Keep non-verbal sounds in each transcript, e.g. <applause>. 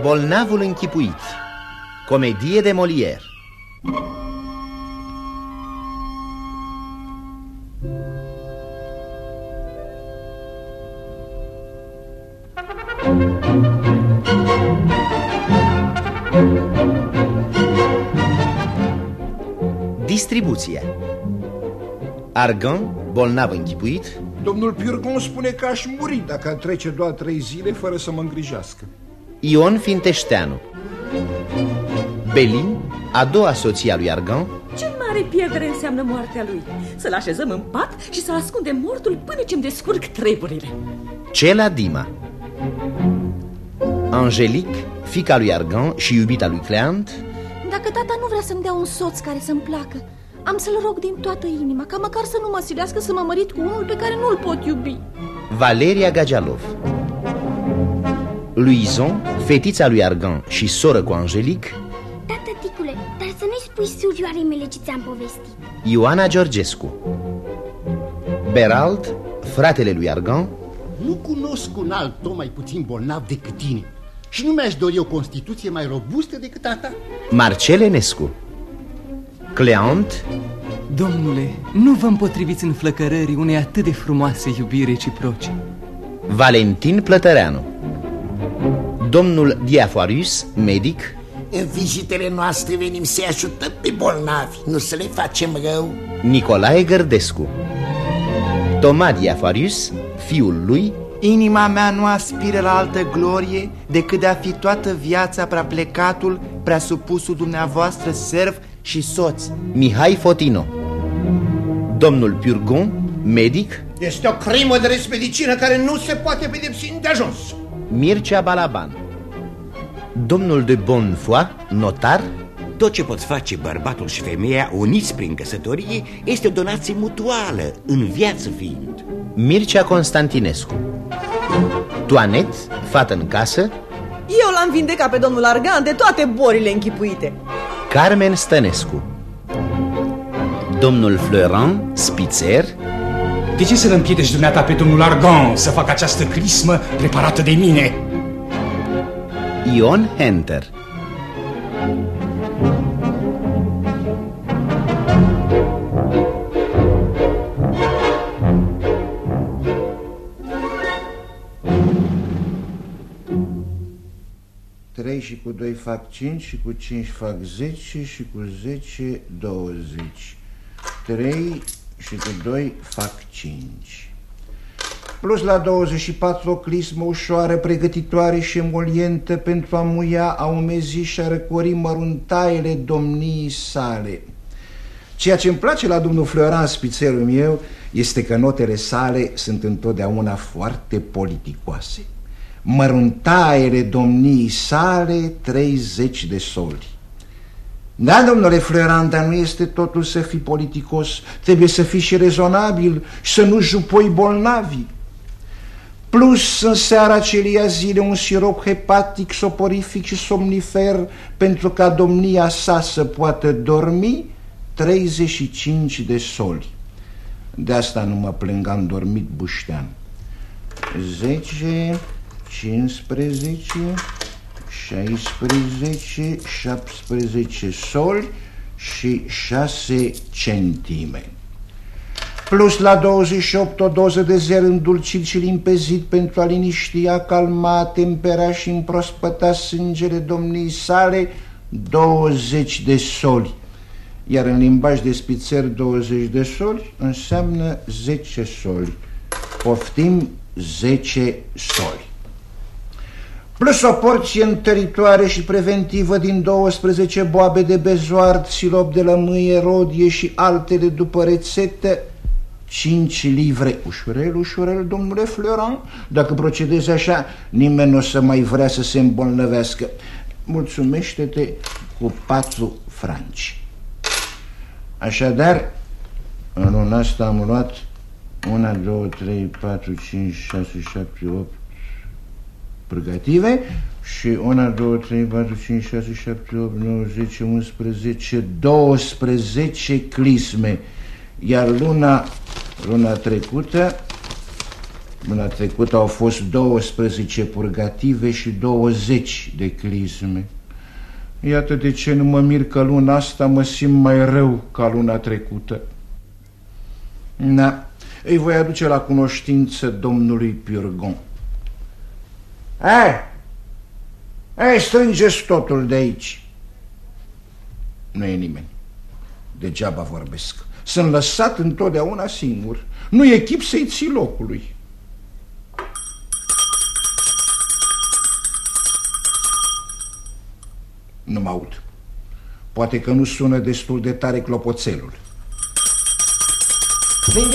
Bolnavul închipuit. Comedie de Molière Distribuție. Argan, bolnav închipuit? Domnul Purgon spune că aș muri dacă trece doar trei zile fără să mă îngrijească. Ion Finteșteanu. Belin, a doua soție a lui Argan? Ce mare pierdere înseamnă moartea lui. Să-l așezăm în pat și să-l ascundem mortul până ce-mi descurc treburile. Cela Dima. Angelique, fica lui Argan și iubita lui Cleant? Dacă tata nu vrea să-mi dea un soț care să-mi placă Am să-l rog din toată inima Ca măcar să nu mă silească să mă mărit cu unul pe care nu-l pot iubi. Valeria Gagialov Louison, fetița lui Argan și soră cu Angelic. Da, tăticule, dar să nu-i spui surioarei mele ce ți-am povestit. Ioana Georgescu. Berald, fratele lui Argan. Nu cunosc un alt om mai puțin bolnav decât tine Și nu mi-aș dori o constituție mai robustă decât a ta. Marcel Enescu Cleant? Domnule, nu vă împotriviți în flăcărării unei atât de frumoase iubiri reciproce. Valentin Plătăreanu. Domnul Diafoarius, medic? În vizitele noastre venim să-i ajutăm pe bolnavi, nu să le facem rău. Nicolae Gărdescu. Toma Diafoarius, fiul lui? Inima mea nu aspiră la altă glorie decât de a fi toată viața prea plecatul, prea supusul dumneavoastră serv și soț. Mihai Fotino. Domnul Purgon, medic? Este o crimă de respedicină care nu se poate pedepsi de ajuns Mircea Balaban. Domnul de Bonfoy, notar? Tot ce pot face bărbatul și femeia uniți prin căsătorie este o donație mutuală, în viață fiind. Mircea Constantinescu. Toanet, fată în casă? Eu l-am vindecat pe domnul Argan de toate borile închipuite Carmen Stănescu. Domnul Florent, spițer. De ce să-l împiedici dumneata pe domnul Argan să facă această crismă preparată de mine? Ion Henter și cu 2 fac 5 și cu 5 fac 10 și cu 10 20 3 și cu 2 fac 5 Plus la 24 o clismă ușoară, pregătitoare și emolientă pentru a muia, a umezi și a răcori măruntaiele domniei sale. Ceea ce îmi place la domnul Floran, spițerul meu, este că notele sale sunt întotdeauna foarte politicoase măruntaiele domniei sale 30 de soli. Da, domnule Fleuran, dar nu este totul să fii politicos, trebuie să fii și rezonabil și să nu jupoi bolnavi. Plus, în seara acelia zile, un sirop hepatic, soporific și somnifer pentru ca domnia sa să poată dormi 35 de soli. De asta nu mă plâng, am dormit buștean. 10, 15, 16, 17 soli și 6 centime. Plus la 28 o doză de zer îndulcit și limpezit pentru a liniști, a calma, tempera și împrospăta sângele domnii sale 20 de soli. Iar în limbaj de spițer 20 de soli înseamnă 10 soli. Poftim 10 soli plus o porție întăritoare și preventivă din 12 boabe de bezoard, silop de lămâie, rodie și altele după rețetă, 5 livre. Ușurel, ușurel, domnule Florent, dacă procedezi așa, nimeni nu o să mai vrea să se îmbolnăvească. Mulțumește-te cu 4 franci. Așadar, în luna asta am luat 1, 2, 3, 4, 5, 6, 7, 8, purgative, Și 1, 2, 3, 4, 5, 6, 7, 8, 9, 10, 11, 12 clisme. Iar luna, luna trecută, luna trecută au fost 12 purgative și 20 de clisme. Iată de ce nu mă mir că luna asta mă simt mai rău ca luna trecută. Na, îi voi aduce la cunoștință domnului Purgon. Hai! Hai, strângeți totul de aici. Nu e nimeni. Degeaba vorbesc. Sunt lăsat întotdeauna singur. Nu e chip să-i ții locului. Nu mă aud. Poate că nu sună destul de tare clopoțelul. Nici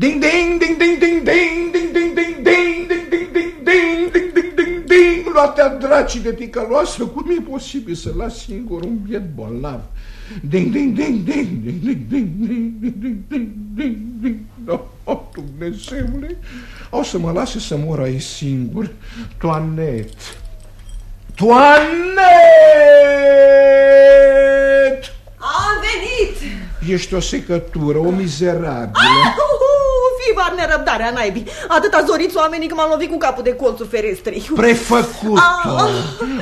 Ding ding ding ding ding ding ding ding ding ding ding ding ding ding ding ding ding ding Luatea dracii de ticăloasă, cum e posibil să las singur un biet bolnav? Ding ding ding ding ding ding ding ding ding ding ding ding ding Oh, Dumnezeule, o să mă lase să mor aici singur. Toanet! Toanet! Am venit! Ești o secătură, o mizerabilă. Ah, Viva nerăbdarea naibii! Atâta zoriți oamenii că m-am lovit cu capul de colțul ferestrei. Prefăcut-o!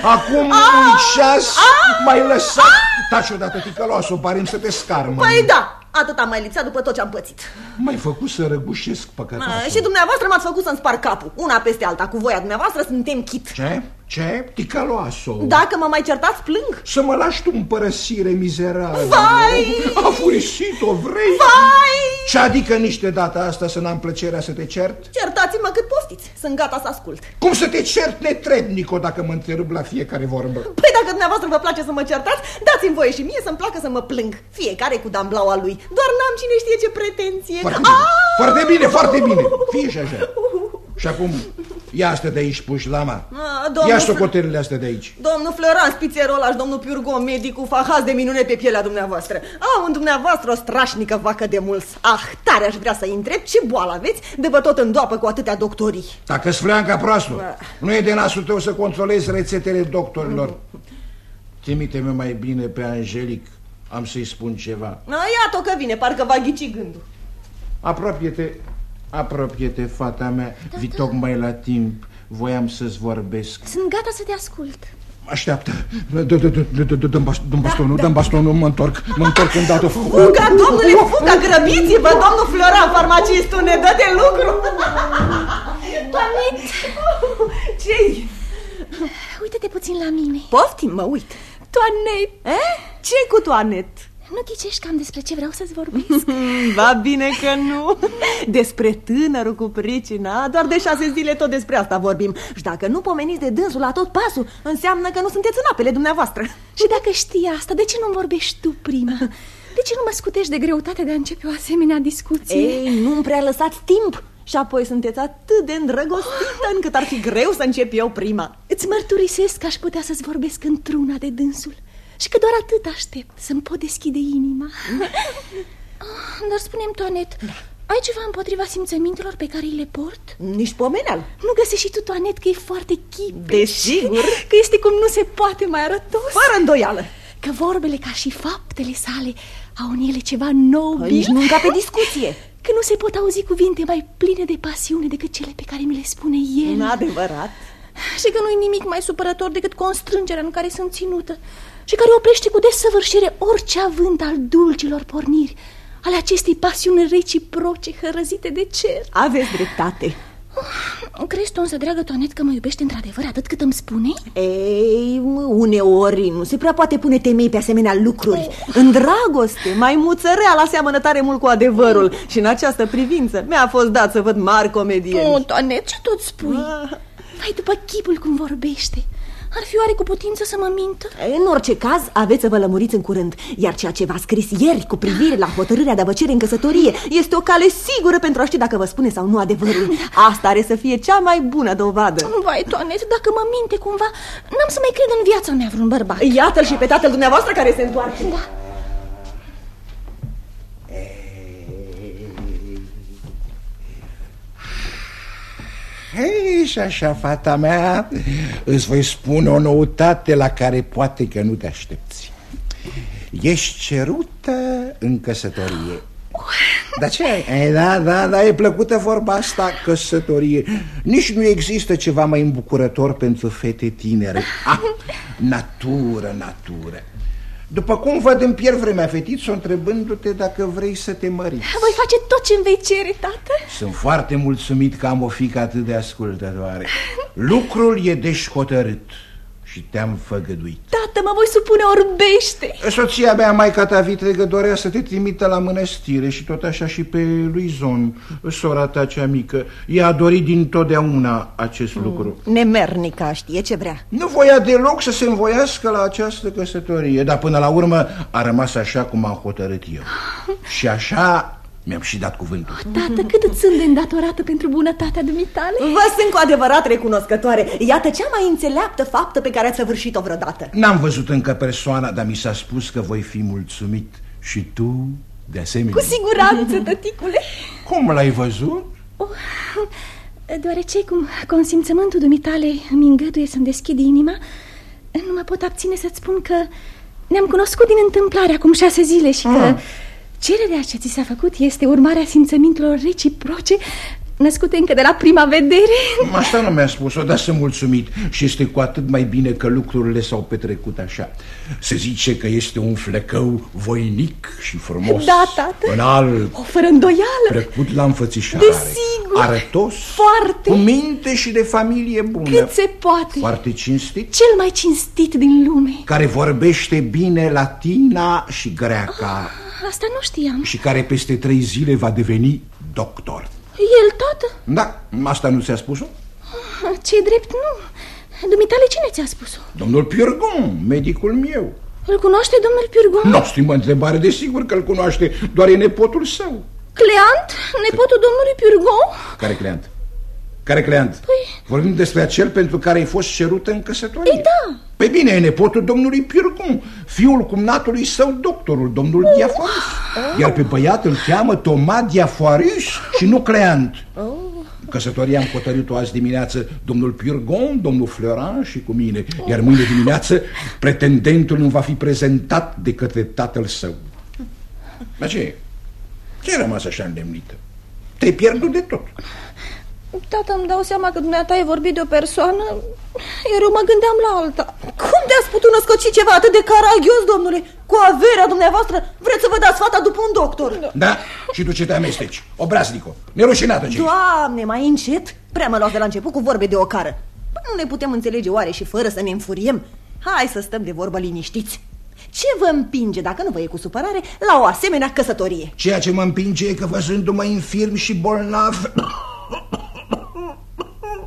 Acum un ceas mai lăsat... Taci odată, ticăloasă, parim să te scarmă. Păi da, atât am mai lipsat după tot ce am pățit. M-ai făcut să răgușesc păcătoasă. A, și dumneavoastră m-ați făcut să-mi spar capul. Una peste alta, cu voia dumneavoastră suntem chit. Ce? Ce? Ticăloasă. Dacă mă mai certați, plâng. Să mă lași tu în părăsire mizerabilă. Vai! A furisit-o, vrei? Vai! Ce adică nici de data asta să n-am plăcerea să te cert? Certați-mă cât poftiți. Sunt gata să ascult. Cum să te cert netrebnico dacă mă întrerup la fiecare vorbă? Păi dacă dumneavoastră vă place să mă certați, dați-mi voie și mie să-mi placă să mă plâng. Fiecare cu damblaua lui. Doar n-am cine știe ce pretenție. Foarte bine, foarte bine, foarte bine. Fie și așa. Și acum, ia asta de aici, puși lama. A, domnul Ia Fl- socotelele astea de aici. Domnul Floran, spițerolaș, domnul Piurgo, medicul, fahaz de minune pe pielea dumneavoastră. Au în dumneavoastră o strașnică vacă de mulți. Ah, tare aș vrea să întreb ce boală aveți de vă tot îndoapă cu atâtea doctorii. Dacă sfleanca proastă, nu e de nasul tău să controlezi rețetele doctorilor. Trimite-mă mai bine pe Angelic, am să-i spun ceva. A, iată că vine, parcă va ghici gândul. Apropie-te, apropie-te, fata mea, vii tocmai la timp. Voiam să-ți vorbesc. Sunt gata să te ascult. Așteaptă. Dă-mi bastonul, dă-mi bastonul, mă întorc, mă întorc îndată. Fuga, domnule, fuga, grăbiți-vă, domnul Floran, farmacistul, ne dă de lucru. Toanet! Ce-i? Uită-te puțin la mine. Poftim, mă uit. Toanet! Eh? ce cu Toanet? Nu ghicești cam despre ce vreau să-ți vorbesc? <laughs> Va bine că nu. Despre tânărul cu pricina, doar de șase zile tot despre asta vorbim. Și dacă nu pomeniți de dânsul la tot pasul, înseamnă că nu sunteți în apele dumneavoastră. Și dacă știi asta, de ce nu vorbești tu prima? De ce nu mă scutești de greutatea de a începe o asemenea discuție? Ei, nu-mi prea lăsați timp. Și apoi sunteți atât de îndrăgostită încât ar fi greu să încep eu prima. Îți mărturisesc că aș putea să-ți vorbesc într-una de dânsul și că doar atât aștept să-mi pot deschide inima. <laughs> Dar spune-mi, Toanet, da. ai ceva împotriva simțămintelor pe care îi le port? Nici pomeneal. Nu găsești și tu, Toanet, că e foarte chip. Desigur. <laughs> Că este cum nu se poate mai arătos. Fără îndoială. Că vorbele ca și faptele sale au în ele ceva nobil. Nici nu pe discuție. <laughs> Că nu se pot auzi cuvinte mai pline de pasiune decât cele pe care mi le spune el. Adevărat. Și că nu-i nimic mai supărător decât constrângerea în care sunt ținută și care oprește cu desăvârșire orice avânt al dulcilor porniri, ale acestei pasiuni reciproce hărăzite de cer. Aveți dreptate. Oh, crezi tu însă, dragă Toanet, că mă iubește într-adevăr atât cât îmi spune? Ei, uneori nu se prea poate pune temei pe asemenea lucruri. Oh. În dragoste, mai muțăreala seamănă tare mult cu adevărul și în această privință mi-a fost dat să văd mari comedie. Oh, Toanet, ce tot spui? Ah. Vai, după chipul cum vorbește Ar fi oare cu putință să mă mintă? În orice caz, aveți să vă lămuriți în curând. Iar ceea ce v-a scris ieri cu privire la hotărârea de a vă cere în căsătorie Este o cale sigură pentru a ști dacă vă spune sau nu adevărul. Asta are să fie cea mai bună dovadă. Vai, Toanet, dacă mă minte cumva N-am să mai cred în viața mea vreun bărbat. Iată-l și pe tatăl dumneavoastră care se întoarce. Da Hei, și așa, fata mea, îți voi spune o noutate la care poate că nu te aștepți. Ești cerută în căsătorie. Dar ce? E, da, da, da, e plăcută vorba asta, căsătorie. Nici nu există ceva mai îmbucurător pentru fete tinere. Ah, natură, natură. După cum văd în pierd vremea fetiță întrebându-te dacă vrei să te măriți. Voi face tot ce-mi vei cere, tată. Sunt foarte mulțumit că am o fică atât de ascultătoare. Lucrul e deci hotărât și te-am făgăduit Tată, mă voi supune orbește Soția mea, maica ta vitregă, dorea să te trimită la mănăstire și tot așa și pe Luizon, sora ta cea mică. Ea a dorit din totdeauna acest mm. lucru. Nemernica știe ce vrea. Nu voia deloc să se învoiască la această căsătorie, dar până la urmă a rămas așa cum am hotărât eu. <laughs> Și așa mi-am și dat cuvântul. oh, Tată, cât îți sunt de îndatorată pentru bunătatea dumitale? Vă sunt cu adevărat recunoscătoare. Iată cea mai înțeleaptă faptă pe care ați săvârșit-o vreodată. N-am văzut încă persoana, dar mi s-a spus că voi fi mulțumit Și tu, de asemenea. Cu siguranță, tăticule. Cum l-ai văzut? Oh, deoarece cum consimțământul dumitale îmi îngăduie să-mi deschid inima Nu mă pot abține să-ți spun că ne-am cunoscut din întâmplare acum șase zile și că... Ah Cererea ce ți s-a făcut este urmarea simțămintelor reciproce născute încă de la prima vedere. Asta nu mi-a spus-o, dar sunt mulțumit. Și este cu atât mai bine că lucrurile s-au petrecut așa. Se zice că este un flecău voinic și frumos Da, tată. Înalt O, fără îndoială. Trecut la înfățișare. Desigur. Arătos Foarte. Cu minte și de familie bună. Cât se poate. Foarte cinstit. Cel mai cinstit din lume. Care vorbește bine latina și greaca. Ah, Asta nu știam. Și care peste trei zile va deveni doctor el, tată? Da, asta nu ți-a spus-o? ce drept, nu Dumitale, cine ți-a spus-o? Domnul Purgon, medicul meu Îl cunoaște domnul Purgon? Nu, stimă întrebare, desigur că îl cunoaște Doar e nepotul său Cleant? Nepotul domnului Purgon? Care Cleant? Care Cleant? Păi... Vorbim despre acel pentru care ai fost cerută în căsătorie Ei, da Păi bine, e nepotul domnului Purgon Fiul cumnatului său, doctorul, domnul oh. Diaforus oh. Iar pe băiat îl cheamă Toma Diaforus și nu Cleant oh. Căsătoria am hotărât-o azi dimineață Domnul Purgon, domnul Fleurin și cu mine Iar mâine dimineață pretendentul nu va fi prezentat de către tatăl său Dar ce? Ce ai rămas așa îndemnită? Te-ai pierdut de tot Tata, îmi dau seama că dumneata ai vorbit de o persoană, iar eu mă gândeam la alta. Cum te-ați putut născoci ceva atât de caragios, domnule? Cu averea dumneavoastră vreți să vă dați fata după un doctor? Da, și tu ce te amesteci? Obraznico, nerușinată ce Doamne, mai încet? Prea mă luați de la început cu vorbe de o cară. Păi nu ne putem înțelege oare și fără să ne înfuriem? Hai să stăm de vorbă liniștiți. Ce vă împinge, dacă nu vă e cu supărare, la o asemenea căsătorie? Ceea ce mă împinge e că văzându-mă infirm și bolnav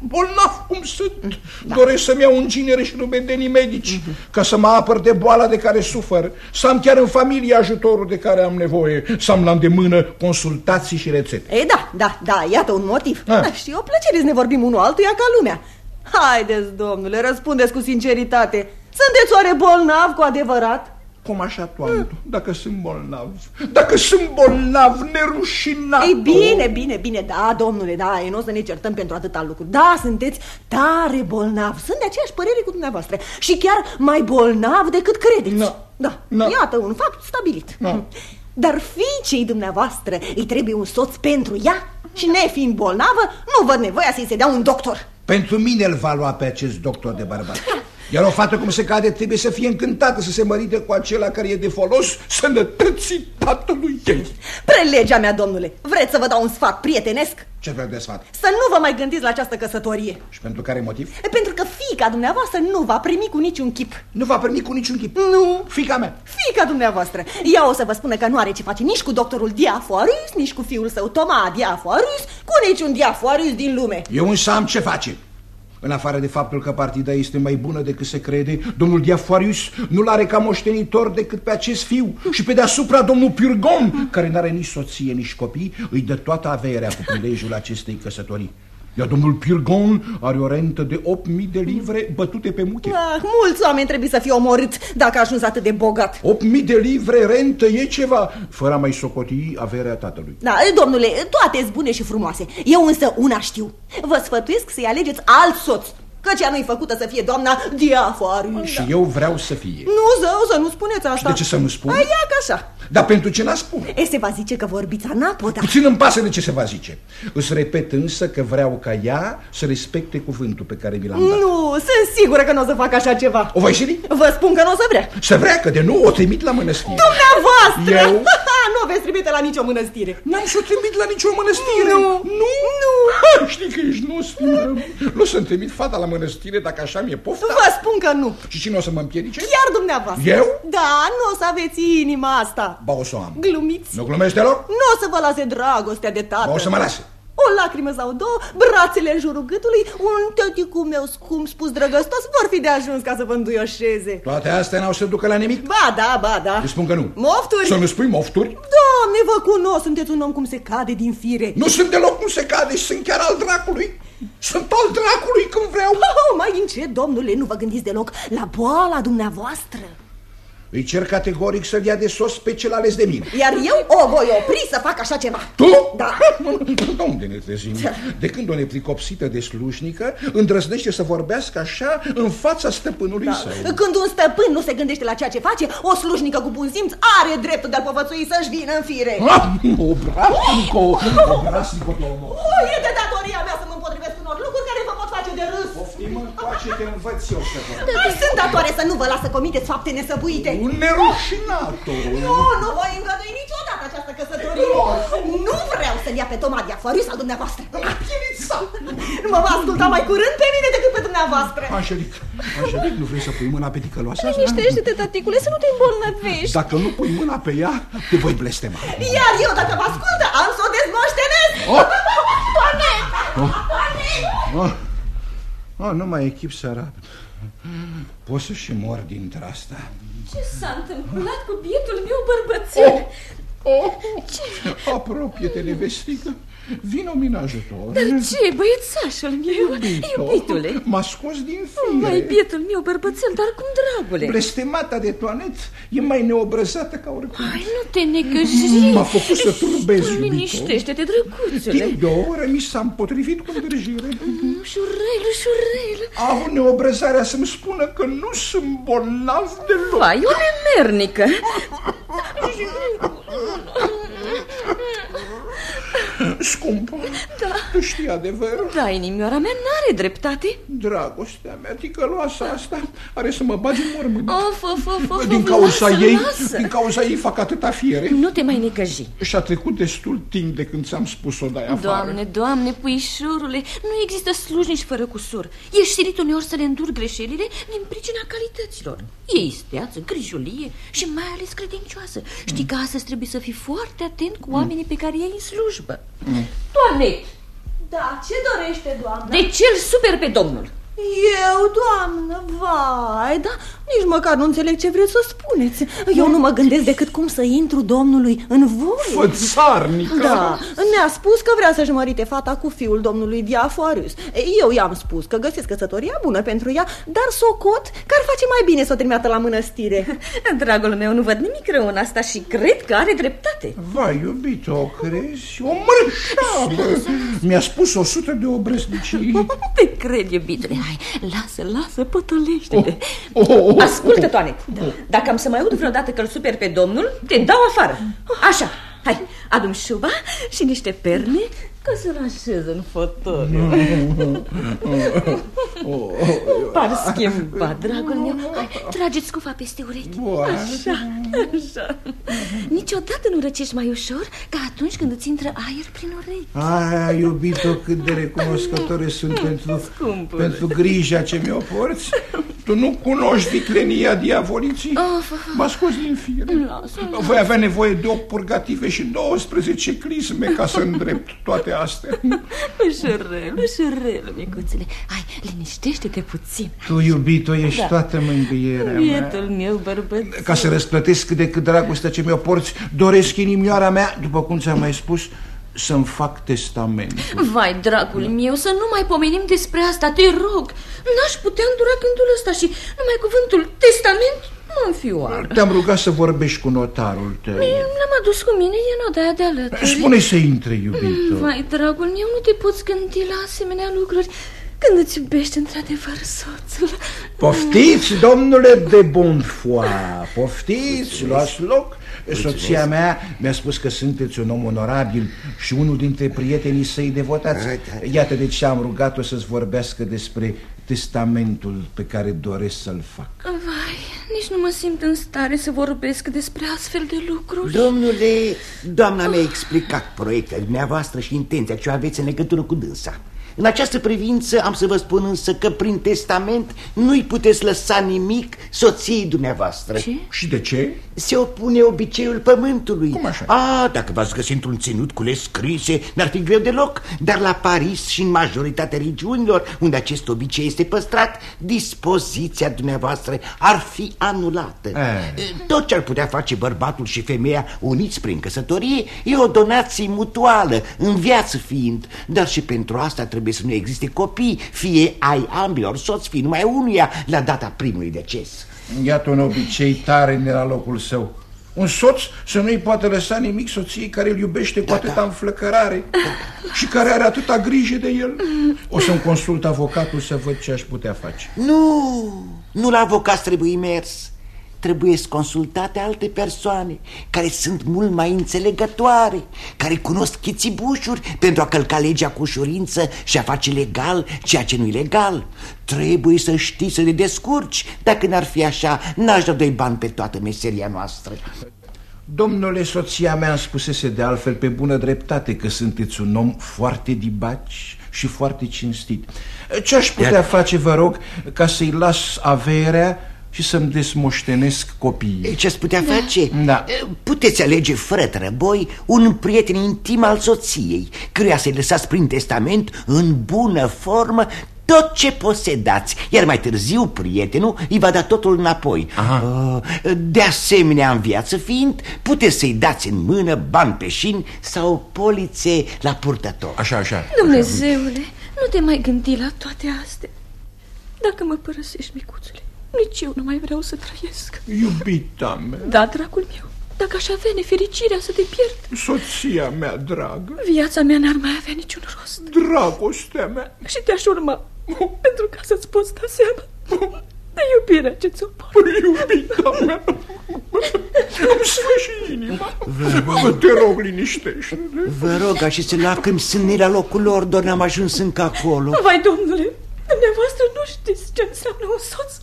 bolnav cum sunt. Da. Doresc să-mi iau ginere și rubedenii medici uh -huh. ca să mă apăr de boala de care sufăr, să am chiar în familie ajutorul de care am nevoie, să am la îndemână consultații și rețete. Ei, da, da, da, iată un motiv. Da, și o plăcere să ne vorbim unul altuia ca lumea. Haideți, domnule, răspundeți cu sinceritate. Sunteți oare bolnav cu adevărat? Cum așa, toamnă? Dacă sunt bolnav, dacă sunt bolnav, nerușinat. Ei, bine, bine, bine, da, domnule, da, e nu o să ne certăm pentru atâta lucru. Da, sunteți tare bolnav, sunt de aceeași părere cu dumneavoastră și chiar mai bolnav decât credeți. No. Da, no. iată un fapt stabilit. No. Dar fiicei dumneavoastră îi trebuie un soț pentru ea și nefiind bolnavă, nu văd nevoia să-i se dea un doctor. Pentru mine îl va lua pe acest doctor de bărbat. Iar o fată cum se cade trebuie să fie încântată să se mărite cu acela care e de folos sănătății tatălui ei. Prelegea mea, domnule, vreți să vă dau un sfat prietenesc? Ce vreau de sfat? Să nu vă mai gândiți la această căsătorie. Și pentru care motiv? Pentru că fica dumneavoastră nu va primi cu niciun chip. Nu va primi cu niciun chip? Nu. Fica mea? Fica dumneavoastră. Ea o să vă spună că nu are ce face nici cu doctorul Diafoarus, nici cu fiul său Toma Diafoarus, cu niciun Diafoarus din lume. Eu însă am ce face. În afară de faptul că partida este mai bună decât se crede, domnul Diafarius nu l-are ca moștenitor decât pe acest fiu și pe deasupra domnul Purgon, care n-are nici soție, nici copii, îi dă toată averea cu prilejul acestei căsătorii. Iar domnul Pirgon are o rentă de 8.000 de livre bătute pe muche. Ah, mulți oameni trebuie să fie omorât dacă a ajuns atât de bogat. 8.000 de livre rentă e ceva, fără a mai socoti averea tatălui. Da, domnule, toate bune și frumoase. Eu însă una știu. Vă sfătuiesc să-i alegeți alt soț. Căci ea nu-i făcută să fie doamna Diafarius. Și eu vreau să fie. Nu, zău, să nu spuneți asta. Și de ce să nu spun? Aia ca așa. Dar pentru ce n-a spune? E, se va zice că vorbiți anapoda. Puțin îmi pasă de ce se va zice. Îți repet însă că vreau ca ea să respecte cuvântul pe care mi l-am dat. Nu, sunt sigură că nu o să facă așa ceva. O voi șeri? Vă spun că nu o să vrea. Să vrea că de nu o trimit la mănăstire. Dumneavoastră! Eu? <laughs> nu o veți trimite la nicio mănăstire. N-am să o trimit la nicio mănăstire. Nu. Nu? Nu. Ha, știi că ești nostru. Nu să-mi trimit fata la mănăstire dacă așa mi-e pofta. Vă spun că nu. Și cine o să mă împiedice? Chiar dumneavoastră. Eu? Da, nu o să aveți inima asta. Ba o să o am. Glumiți. Nu glumești deloc? Nu o să vă lase dragostea de tată. Ba o să mă lase. O lacrimă sau două, brațele în jurul gâtului, un tăticul meu scump spus drăgăstos vor fi de ajuns ca să vă înduioșeze. Toate astea n-au să ducă la nimic? Ba da, ba da. Îi spun că nu. Mofturi? Să nu spui mofturi? Doamne, vă cunosc, sunteți un om cum se cade din fire. Nu sunt deloc cum se cade și sunt chiar al dracului. Sunt al dracului când vreau. Oh, mai încet, domnule, nu vă gândiți deloc la boala dumneavoastră. Îi cer categoric să-l ia de sos pe cel ales de mine. Iar eu o voi opri să fac așa ceva. Tu? Da. <laughs> De unde ne trezim? De când o nepricopsită de slujnică îndrăznește să vorbească așa în fața stăpânului Da. său. Când un stăpân nu se gândește la ceea ce face, o slujnică cu bun simț are dreptul de a povățui să-și vină în fire. Ah, Obraznico, obraznico, Tomo. O, e de datoria mea să mă împotrivesc unor lucruri care vă pot face de râs. Poftim, face te învăț eu să văd. Mai sunt datoare să nu vă las să comiteți fapte nesăbuite. Un nerușinator. Nu, nu voi îngădui niciodată această căsătorie. Nu vreau să-l ia pe Toma Diaforius al dumneavoastră. Nu mă va asculta mai curând pe mine decât pe dumneavoastră. Angelic, Angelic, nu vrei să pui mâna pe ticăloasa? Liniștește-te, taticule, să nu te îmbolnăvești. Dacă nu pui mâna pe ea, te voi blestema. Iar eu, dacă vă ascultă, am să o dezmoștenesc. Oh! Doamne! Oh. Doamne! Oh, oh, nu mai echip să rapt. Poți să și mor dintre asta. Ce s-a întâmplat cu bietul meu bărbățel? Oh, apropie-te, nevestică. Vino min ajutor. Dar ce, băiețașul meu, iubitule? M-a scos din Oh, fire. mai bietul meu bărbățel, dar cum dragule? Blestemata de toanet e mai neobrăzată ca oricum. Ai, nu te necăji. M-a făcut să turbez, iubito. Liniștește-te, drăguțule. Timp de o oră mi s-a împotrivit cu îndrăjire. Șurel, șurel. A avut neobrăzarea să-mi spună că nu sunt bolnav deloc. Vai, o nemernică. <laughs> Scumpă, Da. tu știi adevărul? Da, inimioara mea n-are dreptate. Dragostea mea, ticăloasa asta are să mă bagi în mormânt. Of, of, of, of, Din of, cauza lasă, ei, lasă. din cauza ei fac atâta fiere. Nu te mai necăji. Și a trecut destul timp de când ți-am spus-o dai afară. Doamne, doamne, puișorule, nu există slujnici fără cusur. Ești silit uneori să le îndur greșelile din pricina calităților. E isteață, grijulie și mai ales credincioasă. Știi că astăzi trebuie să fii foarte atent cu oamenii pe care ei în slujbă. Doamne, Da, ce dorește, doamnă? de ce-l super pe domnul? Eu, doamnă, vai, da, nici măcar nu înțeleg ce vreți să spuneți. Eu nu mă gândesc decât cum să intru domnului în voie. Fățarnică! Da, ne-a spus că vrea să-și mărite fata cu fiul domnului Diaforius. Eu i-am spus că găsesc căsătoria bună pentru ea, dar socot că ar face mai bine să o trimită la mănăstire. <laughs> Dragul meu, nu văd nimic rău în asta și cred că are dreptate. Vai, iubito, o crezi? O mărșavă! <laughs> Mi-a spus o sută de obrăznicii. Te cred, iubitule. Hai, lasă, lasă, pătălește-te. Oh, oh, oh, Ascultă, Toanet, dacă am să mai aud vreodată că-l super pe domnul, te dau afară. Așa, hai, adu șuba și niște perne ca să-l așez în fotoliu. Par schimbat, dragul meu. Hai, trageți scufa peste urechi. Așa, așa. Niciodată nu răcești mai ușor ca atunci când îți intră aer prin urechi. Ai, iubito, cât de recunoscătoare sunt <laughs> pentru, Scumpule. pentru grija ce mi-o porți. <laughs> Tu nu cunoști viclenia diavoliții? Of. M-a scos din fire. Lasă-mă. Voi avea nevoie de 8 purgative și 12 clisme ca să îndrept toate astea. Ușurel, ușurel, micuțule Hai, liniștește-te puțin Tu, iubito, ești Da. toată mângâierea mea. Bietul meu bărbățel Ca să răsplătesc cât de cât dragostea ce mi-o porți, doresc inimioara mea, după cum ți-am mai spus, să-mi fac testamentul. Vai, dragul meu, să nu mai pomenim despre asta, te rog N-aș putea îndura gândul ăsta și numai cuvântul testament mă înfioară Te-am rugat să vorbești cu notarul tău. L-am adus cu mine, e în odaia de alături Spune să intre, iubito. Vai, dragul meu, nu te poți gândi la asemenea lucruri Când îți iubești într-adevăr soțul Poftiți, domnule de bonfoy, poftiți, luați loc. Soția mea mi-a spus că sunteți un om onorabil și unul dintre prietenii săi devotați. Iată de ce am rugat-o să-ți vorbească despre testamentul pe care doresc să-l fac. Vai, nici nu mă simt în stare să vorbesc despre astfel de lucruri Domnule, doamna mi-a explicat proiectele dumneavoastră și intenția ce o aveți în legătură cu dânsa. În această privință am să vă spun însă că prin testament nu-i puteți lăsa nimic soției dumneavoastră. Ce? Și de ce? Se opune obiceiul pământului. Cum așa? A, dacă v-ați găsit într-un ținut cu les scrise, n-ar fi greu deloc. Dar la Paris și în majoritatea regiunilor unde acest obicei este păstrat, dispoziția dumneavoastră ar fi anulată. Eh. Tot ce ar putea face bărbatul și femeia uniți prin căsătorie e o donație mutuală, în viață fiind. Dar și pentru asta trebuie să nu existe copii, fie ai ambilor soți, fie numai unuia la data primului deces. Iată un obicei tare ne la locul său. Un soț să nu-i poate lăsa nimic soției care îl iubește cu atâta înflăcărare și care are atâta grijă de el. O să-mi consult avocatul să văd ce aș putea face. Nu, nu la avocat trebuie mers. Trebuie consultate alte persoane care sunt mult mai înțelegătoare, care cunosc chițibușuri pentru a călca legea cu ușurință și a face legal ceea ce nu-i legal. Trebuie să știi să te descurci. Dacă n-ar fi așa, n-aș da doi bani pe toată meseria noastră. Domnule, soția mea îmi spusese de altfel pe bună dreptate că sunteți un om foarte dibaci și foarte cinstit. Ce aș putea Iar- face, vă rog, ca să-i las averea și să-mi desmoștenesc copiii? Ce-ți putea face? Da. Puteți alege fără trăboi un prieten intim al soției, căruia să-i lăsați prin testament în bună formă tot ce posedați, iar mai târziu prietenul îi va da totul înapoi. Uh, De asemenea, în viață fiind, puteți să-i dați în mână bani pe șin sau polițe la purtător. Așa, așa. Dumnezeule, nu te mai gândi la toate astea Dacă mă părăsești, micuțule Nici eu nu mai vreau să trăiesc. Iubita mea, Da, dragul meu, dacă aș avea nefericirea să te pierd. Soția mea dragă, Viața mea n-ar mai avea niciun rost. Dragostea mea, Și te-aș urma Pentru ca să-ți poți da seama De iubirea ce ți-o pot iubita mea, îmi sfârși inima. Te rog, liniștește Vă rog, aceste lacrimi sunt la locul lor, doar n-am ajuns încă acolo. Vai, domnule, dumneavoastră nu știți ce înseamnă un soț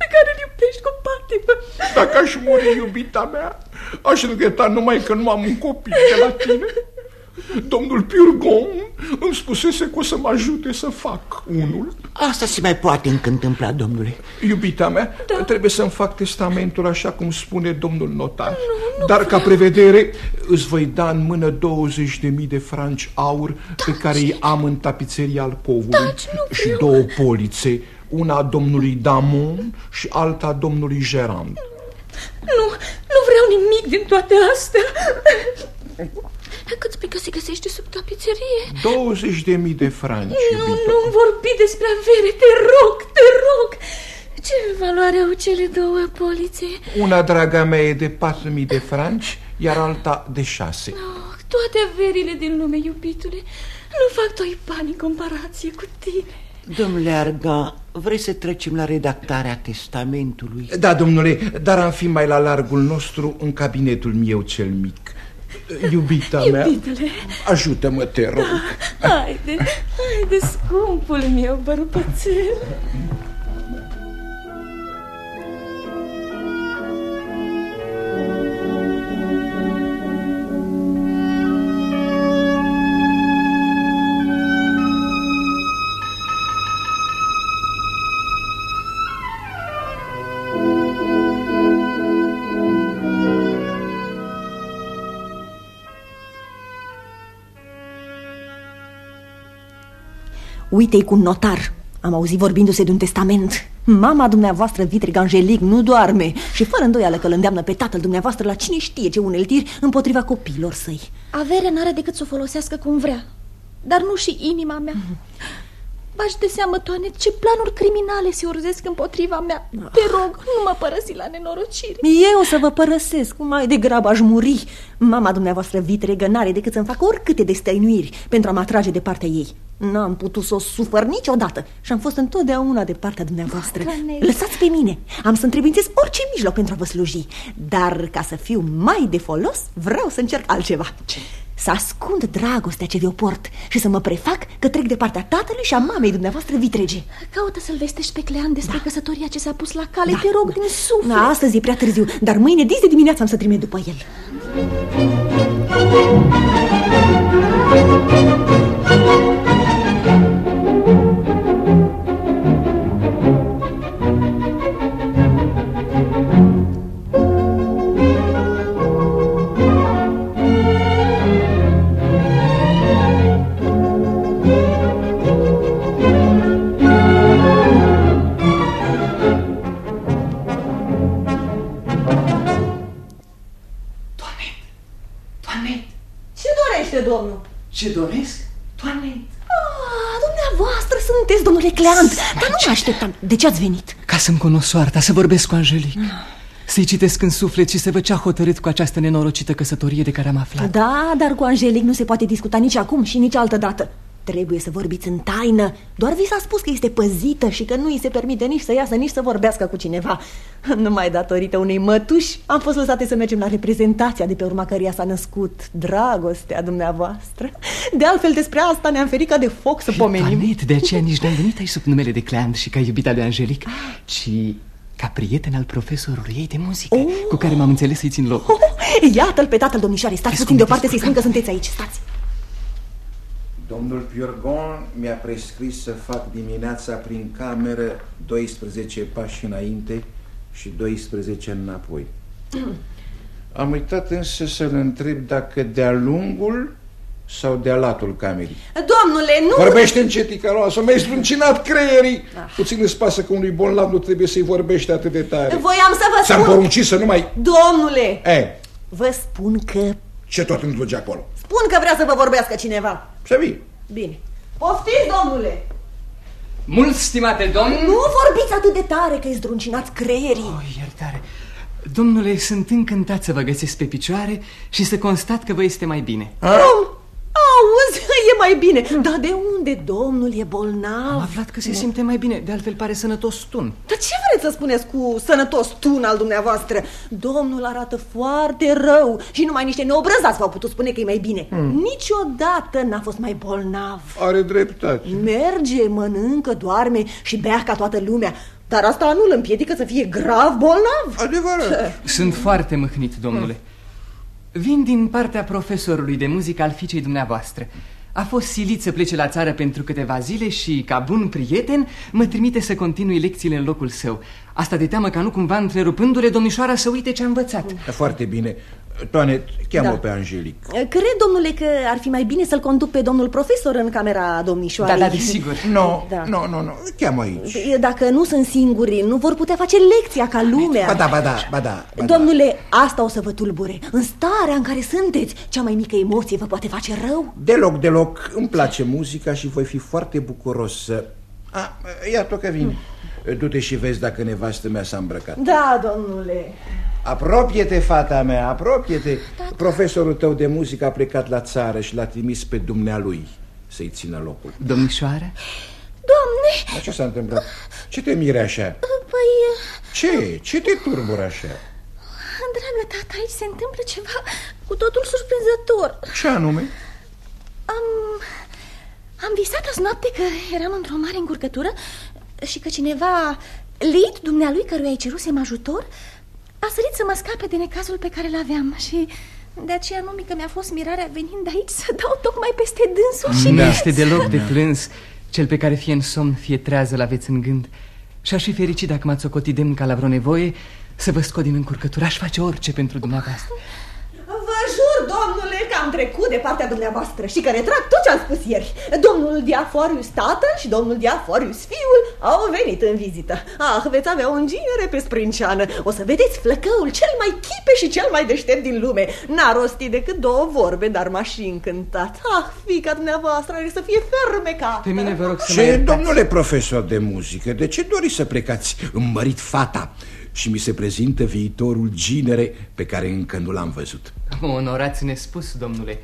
Pe care îl iubești cu patimă Dacă aș muri, iubita mea, aș regreta numai că nu am un copil de la tine. Domnul Purgon îmi spusese că o să mă ajute să fac unul. Asta se mai poate încă întâmpla, domnule. Iubita mea, da. trebuie să-mi fac testamentul așa cum spune domnul notar. Nu, nu Dar ca prevedere îți voi da în mână 20.000 de franci aur pe care îi am în tapiseria alcovului Taci, nu și vreau. două polițe, una a domnului Damon și alta a domnului Gerand. Nu, nu vreau nimic din toate astea Cât spui că se găsește sub tapiserie? 20.000 de franci, Nu, iubito. nu vorbi despre avere, te rog, te rog Ce valoare au cele două polițe? Una, draga mea, e de 4.000 de franci, iar alta de 6. Oh, toate averile din lume, iubitule Nu fac doi bani în comparație cu tine Domnule Argan, vrei să trecem la redactarea testamentului? Da, domnule, dar am fi mai la largul nostru în cabinetul meu cel mic. Iubita mea, Iubitule, ajută-mă, te rog. haide, haide, scumpul meu bărbățel Uite-i cu un notar. Am auzit vorbindu-se de un testament. Mama dumneavoastră, Vitrig Angelic, nu doarme. Și fără îndoială că îl îndeamnă pe tatăl dumneavoastră La cine știe ce uneltiri împotriva copiilor săi. Averea n-are decât să o folosească cum vrea. Dar nu și inima mea <laughs> Bași de seamă, Toanet, ce planuri criminale se urzesc împotriva mea. Te rog, nu mă părăsi la nenorocire. Eu să vă părăsesc, mai degrabă aș muri. Mama dumneavoastră vitregă n-are decât să-mi facă oricâte de stăinuiri Pentru a mă atrage de partea ei. N-am putut să o sufăr niciodată Și am fost întotdeauna de partea dumneavoastră. Canel. Lăsați pe mine. Am să întrebințez orice mijloc pentru a vă sluji. Dar ca să fiu mai de folos Vreau să încerc altceva. Ce? Să ascund dragostea ce vi-o port Și să mă prefac că trec de partea tatălui și a mamei dumneavoastră vitrege. Caută să-l vestești pe Clean despre da. căsătoria ce s-a pus la cale Te rog din suflet. Da, Astăzi e prea târziu Dar mâine dis de dimineață am să trimit după el. Toanet, ce doresc? Toanet Ah, dumneavoastră sunteți, domnule Cleant. Dar nu mă așteptam. De ce ați venit? Ca să-mi cunosc soarta, să vorbesc cu Angelic. Să-i citesc în suflet și să văd ce a hotărât cu această nenorocită căsătorie de care am aflat. Da, dar cu Angelic nu se poate discuta nici acum și nici altă dată Trebuie să vorbiți în taină. Doar vi s-a spus că este păzită și că nu îi se permite nici să iasă, nici să vorbească cu cineva. <laughs> Numai datorită unei mătuși Am fost lăsate să mergem la reprezentația de pe urma căreia s-a născut Dragostea dumneavoastră. De altfel despre asta ne-am ferit ca de foc să pomenim. Toanet, de aceea nici n-am venit aici sub numele de Cleant și ca iubita lui Angelic Ci ca prieten al profesorului ei de muzică oh. Cu care m-am înțeles să-i țin locul. Oh, Iată-l pe tatăl domnișoare. Stați puțin deoparte să-i spun că sunteți aici. Stați Domnul Piorgon mi-a prescris să fac dimineața prin cameră 12 pași înainte și 12 înapoi. <clears throat> Am uitat însă să-l întreb dacă de-a lungul sau de-a latul camerei. Domnule, nu... Vorbește încetica noastră, mi-ai struncinat creierii. Ah. Puțin îți pasă că unui bolnav nu trebuie să-i vorbești atât de tare. Voiam să vă S-am spun... poruncit să nu mai... Domnule, E, vă spun că... ce tot întluge acolo? Spun că vrea să vă vorbească cineva. Să vii. Bine. Poftiți, domnule! Mult, stimate domn. Nu vorbiți atât de tare că îi zdruncinați creierii. Oh, iertare. Domnule, sunt încântat să vă găsesc pe picioare și să constat că vă este mai bine. Cum? Auzi, <laughs> e mai bine. Dar de unde domnul e bolnav? Am aflat că se simte mai bine, de altfel pare sănătos tun Dar ce vreți să spuneți cu sănătos tun al dumneavoastră? Domnul arată foarte rău și numai niște neobrăzați v-au putut spune că e mai bine. Hmm. Niciodată n-a fost mai bolnav. Are dreptate. Merge, mănâncă, doarme și bea ca toată lumea. Dar asta nu îl împiedică să fie grav bolnav? Adevărat. Sunt foarte mâhnit, domnule Vin din partea profesorului de muzică al fiicei dumneavoastră a fost silit să plece la țară pentru câteva zile și, ca bun prieten, mă trimite să continui lecțiile în locul său. Asta de teamă ca nu cumva întrerupându-le domnișoara să uite ce a învățat. Foarte bine. Toanet, cheamă Da. pe Angelic. Cred, domnule, că ar fi mai bine să-l conduc pe domnul profesor în camera domnișoarei Da, da, desigur. <laughs> Nu, Da. nu, nu, nu. Cheamă aici. Dacă nu sunt singuri, nu vor putea face lecția ca lumea Ba da, ba da, ba da. Ba da. Domnule, asta o să vă tulbure În starea în care sunteți Cea mai mică emoție vă poate face rău Deloc, deloc. Îmi place muzica și voi fi foarte bucuros să... A, iată că vin. Du-te și vezi dacă nevastă mea s-a îmbrăcat. Da, domnule Apropie-te, fata mea, apropie-te. Profesorul tău de muzică a plecat la țară și l-a trimis pe dumnealui să-i țină locul. Domnișoară? Doamne, Dar ce s-a întâmplat? Ce te mire așa? păi, Ce? Ce te turbură așa? dragă tata, aici se întâmplă ceva cu totul surprinzător Ce anume? Am, am visat azi noapte că eram într-o mare încurcătură și că cineva, Lid, dumnealui căruia îi cerusem ajutor, a sărit să mă scape de necazul pe care l-aveam și de aceea nu mică mi-a fost mirarea venind aici să dau tocmai peste dânsul și... Nu este deloc de plâns. Cel pe care fie în somn, fie trează l-aveți în gând. Și aș fi fericit dacă m-ați socotit demn ca la vreo nevoie Să vă scot din încurcătură. Aș face orice pentru dumneavoastră. Vă jur, domnule, că am trecut de partea dumneavoastră și că retrag tot ce am spus ieri. Domnul Diaforius tatăl și domnul Diaforius fiul au venit în vizită. Ah, veți avea un ginere pe sprânceană. O să vedeți flăcăul cel mai chipe și cel mai deștept din lume. N-a rostit decât două vorbe, dar m-a și încântat. Ah, fica dumneavoastră are să fie fermecată. Pe mine vă rog să Ce, mă domnule profesor de muzică, de ce doriți să plecați? Îmi mărit fata și mi se prezintă viitorul ginere pe care încă nu l-am văzut. Mă onorați nespus, domnule.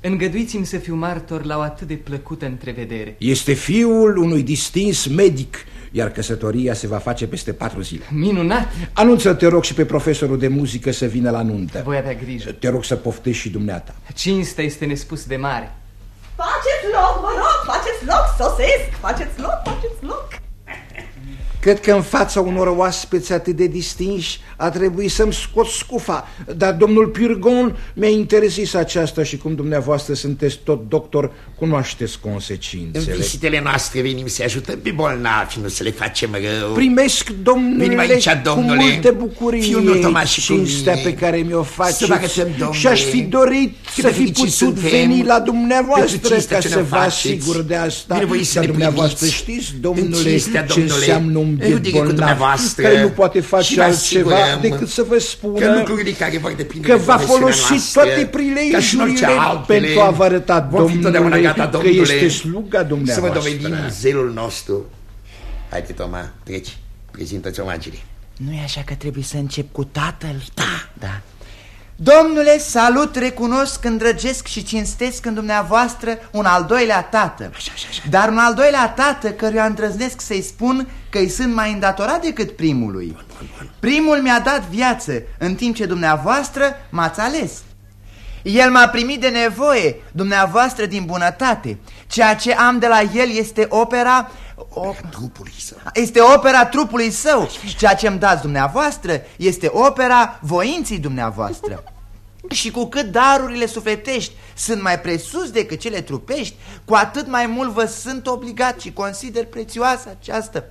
Îngăduiți-mi să fiu martor la o atât de plăcută întrevedere. Este fiul unui distins medic, iar căsătoria se va face peste patru zile. Minunat! Anunță, te rog, și pe profesorul de muzică să vină la nuntă. Voi avea grijă. Te rog să poftești și dumneata. Cinstea este nespus de mare. Faceți loc, mă rog, faceți loc, sosesc, faceți loc, faceți loc. Cred că în fața unor oaspeți atât de distinși a trebuit să-mi scot scufa, dar domnul Purgon mi-a interzis aceasta și cum dumneavoastră sunteți tot doctor, cunoașteți În consecințele. vizitele noastre venim să ajutăm pe bolnavi, nu să le facem rău. Primesc, domnule, Venim aici, domnule, cu multă bucurie fiul meu Tomaș și cu cinstea mine. pe care mi-o Să vă arătăm, faceți domnule, și aș fi dorit cât să de fi fericiți putut suntem veni la pentru dumneavoastră cinstea ca ce să ne vă faceți. asigur de asta. Binevoiți să Dar ne dumneavoastră primiți. știți, În domnule, cinstea, ce domnule, înseamnă un eu biet dic cu bolnav dumneavoastră care nu poate și face vă altceva asigurăm decât să vă spună că lucrurile care vor depinde că de va profesiunea folosi noastră, toate ca și în orice prilejurile altele, pentru a vă arăta, vom fi totdeauna domnule, gata, că domnule, este sluga Să vă dumneavoastră. dovedim zelul nostru. Haide, Toma, treci, prezintă-ți omagile. Nu e așa că trebuie să încep cu tatăl? Da. Da. Domnule, salut, recunosc, îndrăgesc și cinstesc în dumneavoastră un al doilea tată. Așa, așa, așa. Dar un al doilea tată căruia îndrăznesc să-i spun că îi sunt mai îndatorat decât primului. Primul mi-a dat viață, în timp ce dumneavoastră m-ați ales. El m-a primit de nevoie, dumneavoastră din bunătate. Ceea ce am de la el este opera... O... Trupului său. Este opera trupului său. Ceea ce îmi dați dumneavoastră este opera voinții dumneavoastră. Și cu cât darurile sufletești sunt mai presus decât cele trupești, cu atât mai mult vă sunt obligat și consider prețioasă această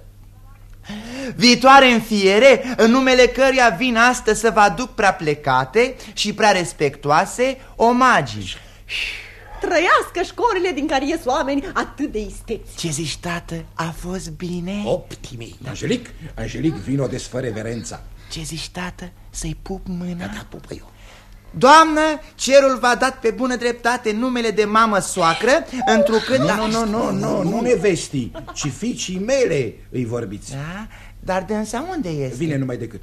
viitoare înfiere, în numele căruia vin astăzi să vă aduc prea plecate și prea respectoase omagii. Trăiască școlile din care ies oameni atât de isteți. Ce zici, tată? A fost bine? Optime. Angelic, Angelic, vino desfă reverența. Ce zici, tată? Să-i pup mâna? Da, pupă eu. Doamnă, cerul v-a dat pe bună dreptate numele de mamă soacră, întrucât... Nu, nu, nu, nu, nu, nu nevestii, ci fiicii mele îi vorbiți. Da? Dar de însă unde este? Vine numai decât.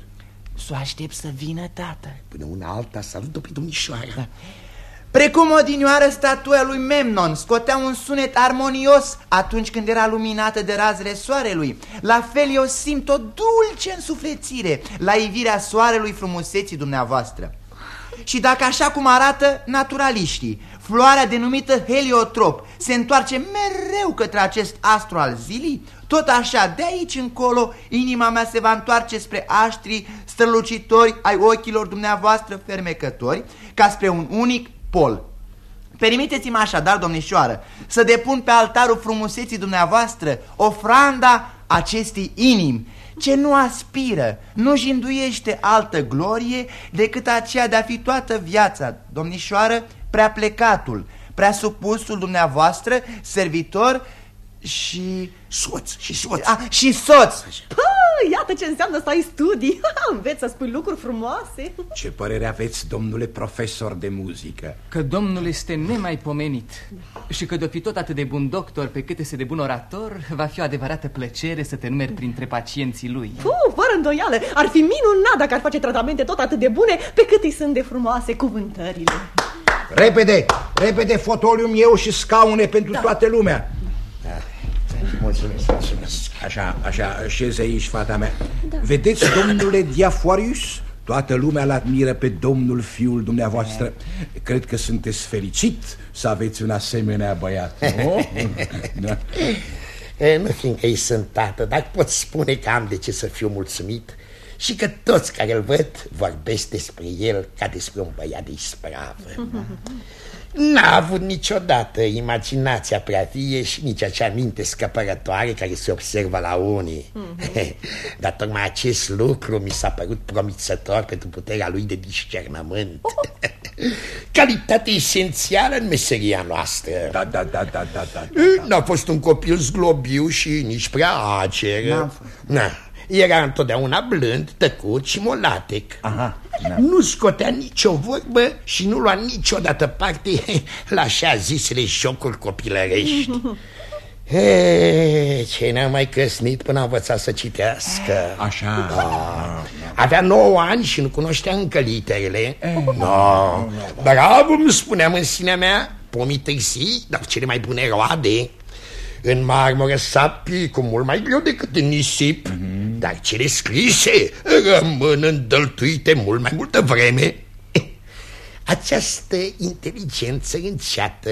Să o aștept să vină, tată. Până una alta, salut-o pe domnișoara. Da. Precum odinioară statuia lui Memnon scotea un sunet armonios atunci când era luminată de razele soarelui, la fel eu simt o dulce însuflețire la ivirea soarelui frumuseții dumneavoastră. Și dacă așa cum arată naturaliștii, floarea denumită heliotrop se întoarce mereu către acest astru al zilei, tot așa, de aici încolo, inima mea se va întoarce spre aștrii strălucitori ai ochilor dumneavoastră fermecători, ca spre un unic pol. Permiteți-mi așadar, domnișoară, să depun pe altarul frumuseții dumneavoastră ofranda acestei inimi, ce nu aspiră, nu jinduiește altă glorie decât aceea de a fi toată viața, domnișoară, prea plecatul, prea supusul dumneavoastră, servitor și... Soț și soț. A, și soț! Pă, iată ce înseamnă să ai studii. <laughs> Înveți să spui lucruri frumoase. Ce părere aveți, domnule profesor de muzică? Că domnul este nemaipomenit și că de fi tot atât de bun doctor pe cât este de bun orator, va fi o adevărată plăcere să te numeri printre pacienții lui. Puh, fără îndoială, ar fi minunat dacă ar face tratamente tot atât de bune pe cât îi sunt de frumoase cuvântările. Repede, repede fotolium eu și scaune pentru da. toată lumea. Mulțumesc, mulțumesc. Așa, așa, șeze aici, fata mea. Da. Vedeți, domnule Diaforius? Toată lumea îl admiră pe domnul fiul dumneavoastră. Cred că sunteți fericit să aveți un asemenea băiat, nu? <laughs> da. E, nu fiindcă îi sunt tată, dar pot spune că am de ce să fiu mulțumit și că toți care îl văd vorbesc despre el ca despre un băiat de ispravă. <laughs> N-a avut niciodată imaginația prea vie și nici acea minte scăpărătoare care se observă la unii. <laughs> Dar tocmai acest lucru mi s-a părut promițător pentru puterea lui de discernământ. <laughs> Calitate esențială în meseria noastră. Da, da, da, da, da, da. N-a fost un copil zglobiu și nici prea acer. N-am fost. Na. Era întotdeauna blând, tăcut și molatec. Aha, da. Nu scotea nicio vorbă și nu lua niciodată parte <laughs> la așa zisele jocuri copilărești. <laughs> He, ce n-a mai căsnit până a învățat să citească Așa da. Avea 9 ani și nu cunoștea încă literele no. Bravo, îmi spuneam în sinea mea Pomii târzii, dar cele mai bune roade În marmură sapi, cu mult mai greu decât în nisip. Mm-hmm. Dar cele scrise rămân îndăltuite mult mai multă vreme. <laughs> Această inteligență înceată,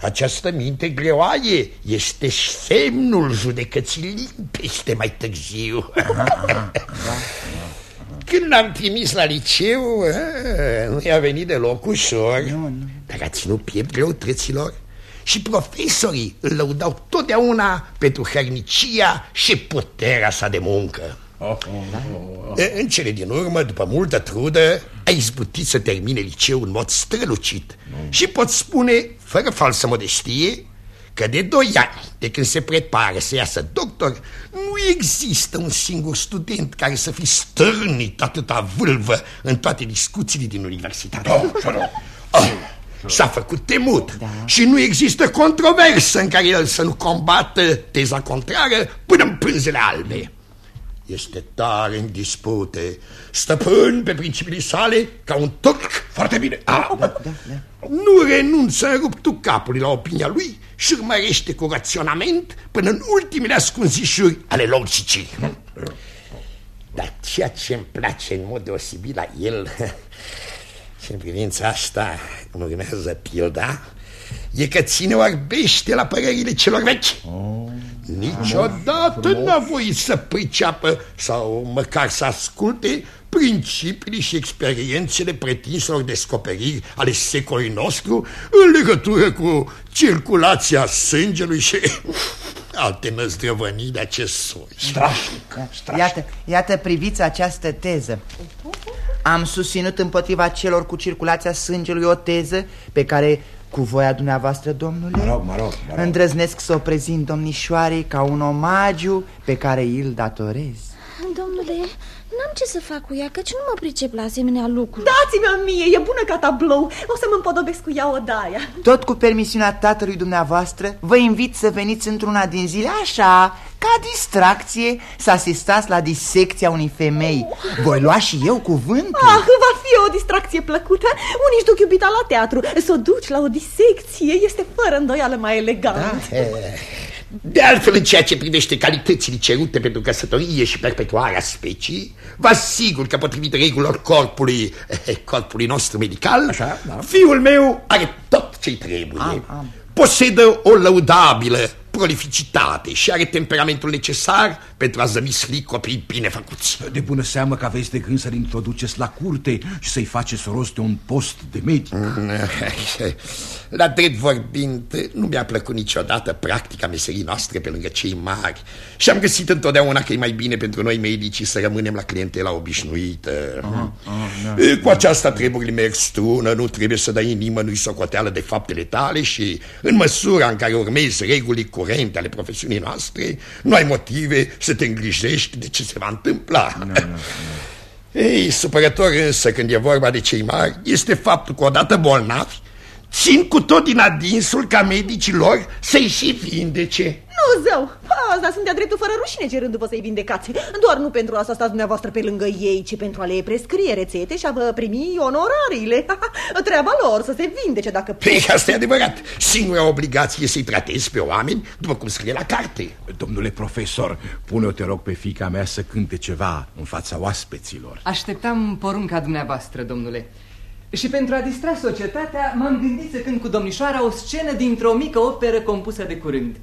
această minte greoaie este semnul judecății limpeste mai târziu. <laughs> Când l-am trimis la liceu, nu i-a venit deloc ușor, dar a ținut piept greutăților și profesorii îl lăudau totdeauna pentru hărnicia și puterea sa de muncă. Oh, oh, oh, în cele din urmă, după multă trudă, a izbutit să termine liceul în mod strălucit mm. Și pot spune, fără falsă modestie, că de doi ani, de când se prepară să iasă doctor, nu există un singur student care să fi stârnit atâta vâlvă în toate discuțiile din universitate. Oh, oh, S-a făcut temut da. și nu există controversă în care el să nu combată teza contrară până în pânzele albe. Este tare în dispute Stăpân pe principiile sale Ca un turc Foarte bine A, da, da, da. Nu renunță în ruptul capului la opinia lui Și urmărește cu raționament Până în ultimele ascunzișuri Ale logicii Dar ceea ce îmi place în mod deosebit la el <laughs> Și în privința asta Cum urmează pilda E că ține orbește la părerile celor vechi oh. Niciodată n-a voit să priceapă sau măcar să asculte principiile și experiențele pretinselor descoperiri ale secolului nostru în legătură cu circulația sângelui și <laughs> alte năzdrăvănii de acest soi. Strașnic, strașnic. Iată, iată, priviți această teză. Am susținut împotriva celor cu circulația sângelui o teză pe care cu voia dumneavoastră, domnule, mă rog, mă rog, mă rog. îndrăznesc să o prezint domnișoarei ca un omagiu pe care îl datorez. Domnule, N-am ce să fac cu ea, căci nu mă pricep la asemenea lucruri. Dați-mi-o mie, e bună ca tablou. O să mă împodobesc cu ea odaia Tot cu permisiunea tatălui dumneavoastră Vă invit să veniți într-una din zile așa Ca distracție Să asistați la disecția unei femei. Voi lua și eu cuvântul. Ah, va fi o distracție plăcută. Unii își duc iubita la teatru. Să o duci la o disecție Este fără îndoială mai elegant. Da, de altfel, în ceea ce privește calitățile cerute pentru căsătorie și perpetuarea specii, vă asigur că potrivit regulilor corpului, eh, corpului nostru medical, Așa, da. fiul meu are tot ce-i trebuie. Am, am. Posedă o lăudabilă prolificitate și are temperamentul necesar pentru a zămisli copii bine făcuți. De bună seamă că aveți de gând să-l introduceți la curte și să-i faceți rost de un post de medic. <laughs> La drept vorbind, nu mi-a plăcut niciodată practica meserii noastre pe lângă cei mari și am găsit întotdeauna că e mai bine pentru noi medicii să rămânem la clientela obișnuită. Aha, aha, da. Cu aceasta treburile merg strună, nu trebuie să dai nimănui socoteală de faptele tale și în măsura în care urmezi regulii curente ale profesiunii noastre, nu ai motive să te îngrijești de ce se va întâmpla. No, no, no. Ei, supărător însă când e vorba de cei mari este faptul că odată bolnavi țin cu tot din adinsul ca medicii lor să-i și vindece. Nu, zău, asta sunt de-a dreptul fără rușine cerându-vă să-i vindecați. Doar nu pentru asta stați dumneavoastră pe lângă ei Ci pentru a le prescrie rețete și a vă primi onorariile. <laughs> Treaba lor să se vindece dacă... Păi, asta e adevărat. Singura obligație să-i tratezi pe oameni după cum scrie la carte. Domnule profesor, pune-o te rog pe fica mea să cânte ceva în fața oaspeților. Așteptam porunca dumneavoastră, domnule și pentru a distra societatea, m-am gândit să cânt cu domnișoara o scenă dintr-o mică operă compusă de curând.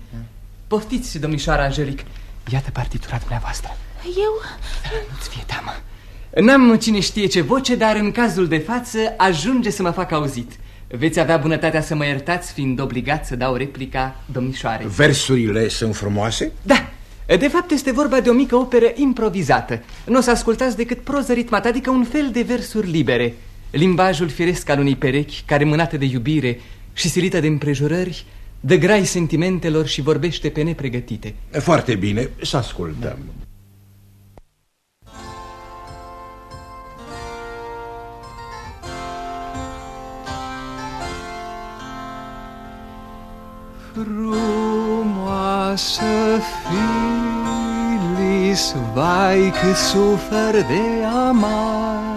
Poftiți, domnișoara Angelic. Iată partitura dumneavoastră. Eu? Nu-ți fie teamă. N-am cine știe ce voce, dar în cazul de față ajunge să mă fac auzit. Veți avea bunătatea să mă iertați, fiind obligat să dau replica domnișoarei. Versurile sunt frumoase? Da. De fapt, este vorba de o mică operă improvizată. Nu o să ascultați decât proză ritmată, adică un fel de versuri libere. Limbajul firesc al unei perechi care mânată de iubire și silită de împrejurări Dă grai sentimentelor și vorbește pe nepregătite. Foarte bine, să ascultăm. Frumoasă Filis, vai cât sufăr de amar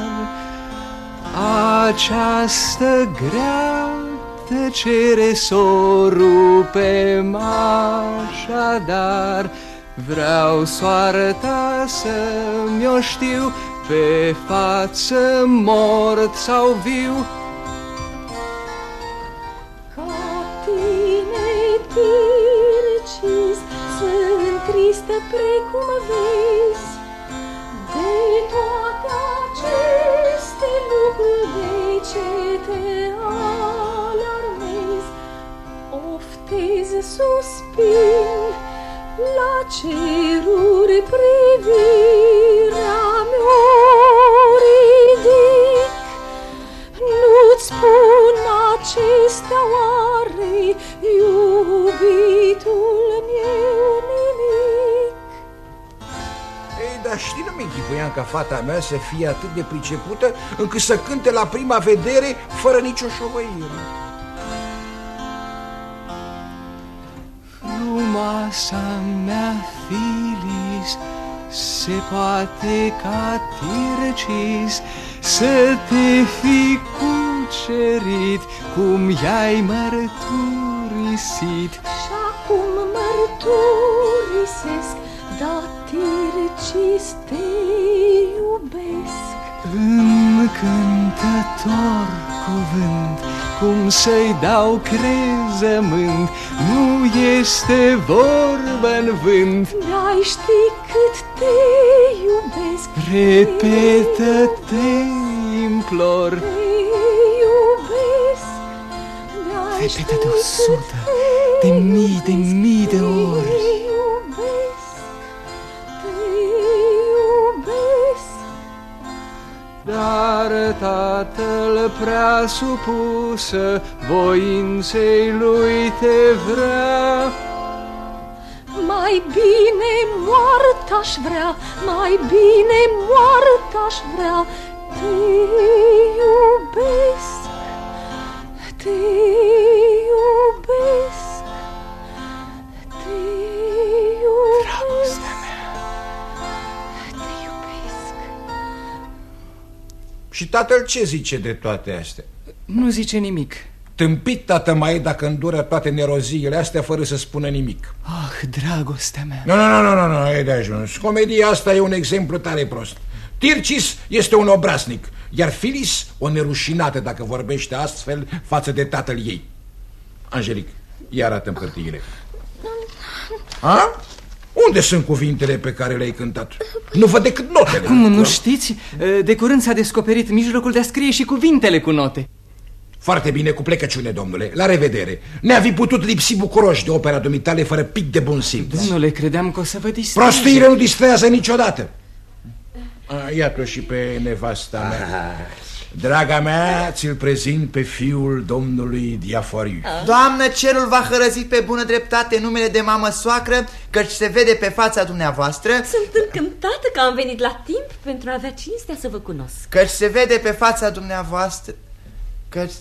Această grea tăcere s-o rupem așadar Vreau soarta să-mi știu Pe față mort sau viu. Tristă precum vezi. De toate aceste lucruri de ce te alarmezi Oftez suspin la ceruri privirea mea ridic. Nu-ți spun acestea oare, iubitul meu dar știi, nu mi-închipuiam ca fata mea să fie atât de pricepută încât să cânte la prima vedere fără nicio șovăire. Frumoasa mea Filis se poate ca tircis să te fi cucerit cum i-ai mărturisit. Și acum mărturisesc, da tircis te iubesc. Încântător cuvânt, cum să-i dau crezământ, nu este vorba în vânt. N-ai ști cât te iubesc. Repetă-te, implor. Te iubesc. Repetă de o sută, de mii, de mii de ori. Dar tatăl prea supusă voinței lui te vrea. Mai bine moartă-aș vrea, mai bine moartă-aș vrea, te iubesc, te iubesc, te iubesc. Și tatăl ce zice de toate astea? Nu zice nimic. Tâmpit tată mai e dacă îndură toate neroziile astea fără să spună nimic. Ah, dragostea mea. Nu, nu, nu, nu, nu, e de ajuns. Comedia asta e un exemplu tare prost. Tircis este un obraznic Iar Filis o nerușinată dacă vorbește astfel față de tatăl ei. Angelic, ia arată-mi hârtiile. A? Unde sunt cuvintele pe care le-ai cântat? Nu văd decât notele. Cum, nu știți? De curând s-a descoperit mijlocul de a scrie și cuvintele cu note. Foarte bine, cu plecăciune, domnule. La revedere. Ne-a fi putut lipsi bucuroși de opera dumitale Fără pic de bun simț. Domnule, credeam că o să vă distrage. Prostiile nu distrează niciodată. Iată și pe nevasta mea Draga mea, ți-l prezint pe fiul domnului Diaforiu. Doamnă, cerul va hărăzi pe bună dreptate numele de mamă soacră Căci se vede pe fața dumneavoastră. Sunt încântată că am venit la timp pentru a avea cinstea să vă cunosc. Căci se vede pe fața dumneavoastră. Căci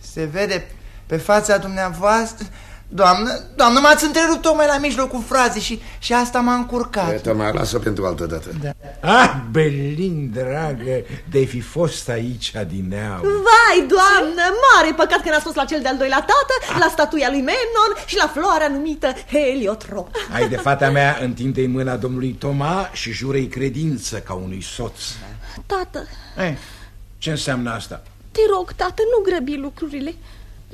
se vede pe fața dumneavoastră Doamnă, doamnă, m-ați întrerupt tocmai la mijlocul frazei și, și asta m-a încurcat. Iată, mă lasă pentru altă dată. Da. Ah, Belin, dragă, de fi fost aici adineau Vai, doamnă, mare păcat că n-ați fost la cel de-al doilea tată La statuia lui Memnon și la floarea numită Heliotrop Hai de fata mea, întinde-i mâna domnului Toma și jură-i credință ca unui soț. Tată. Eh, Ce înseamnă asta? Te rog, tată, nu grăbi lucrurile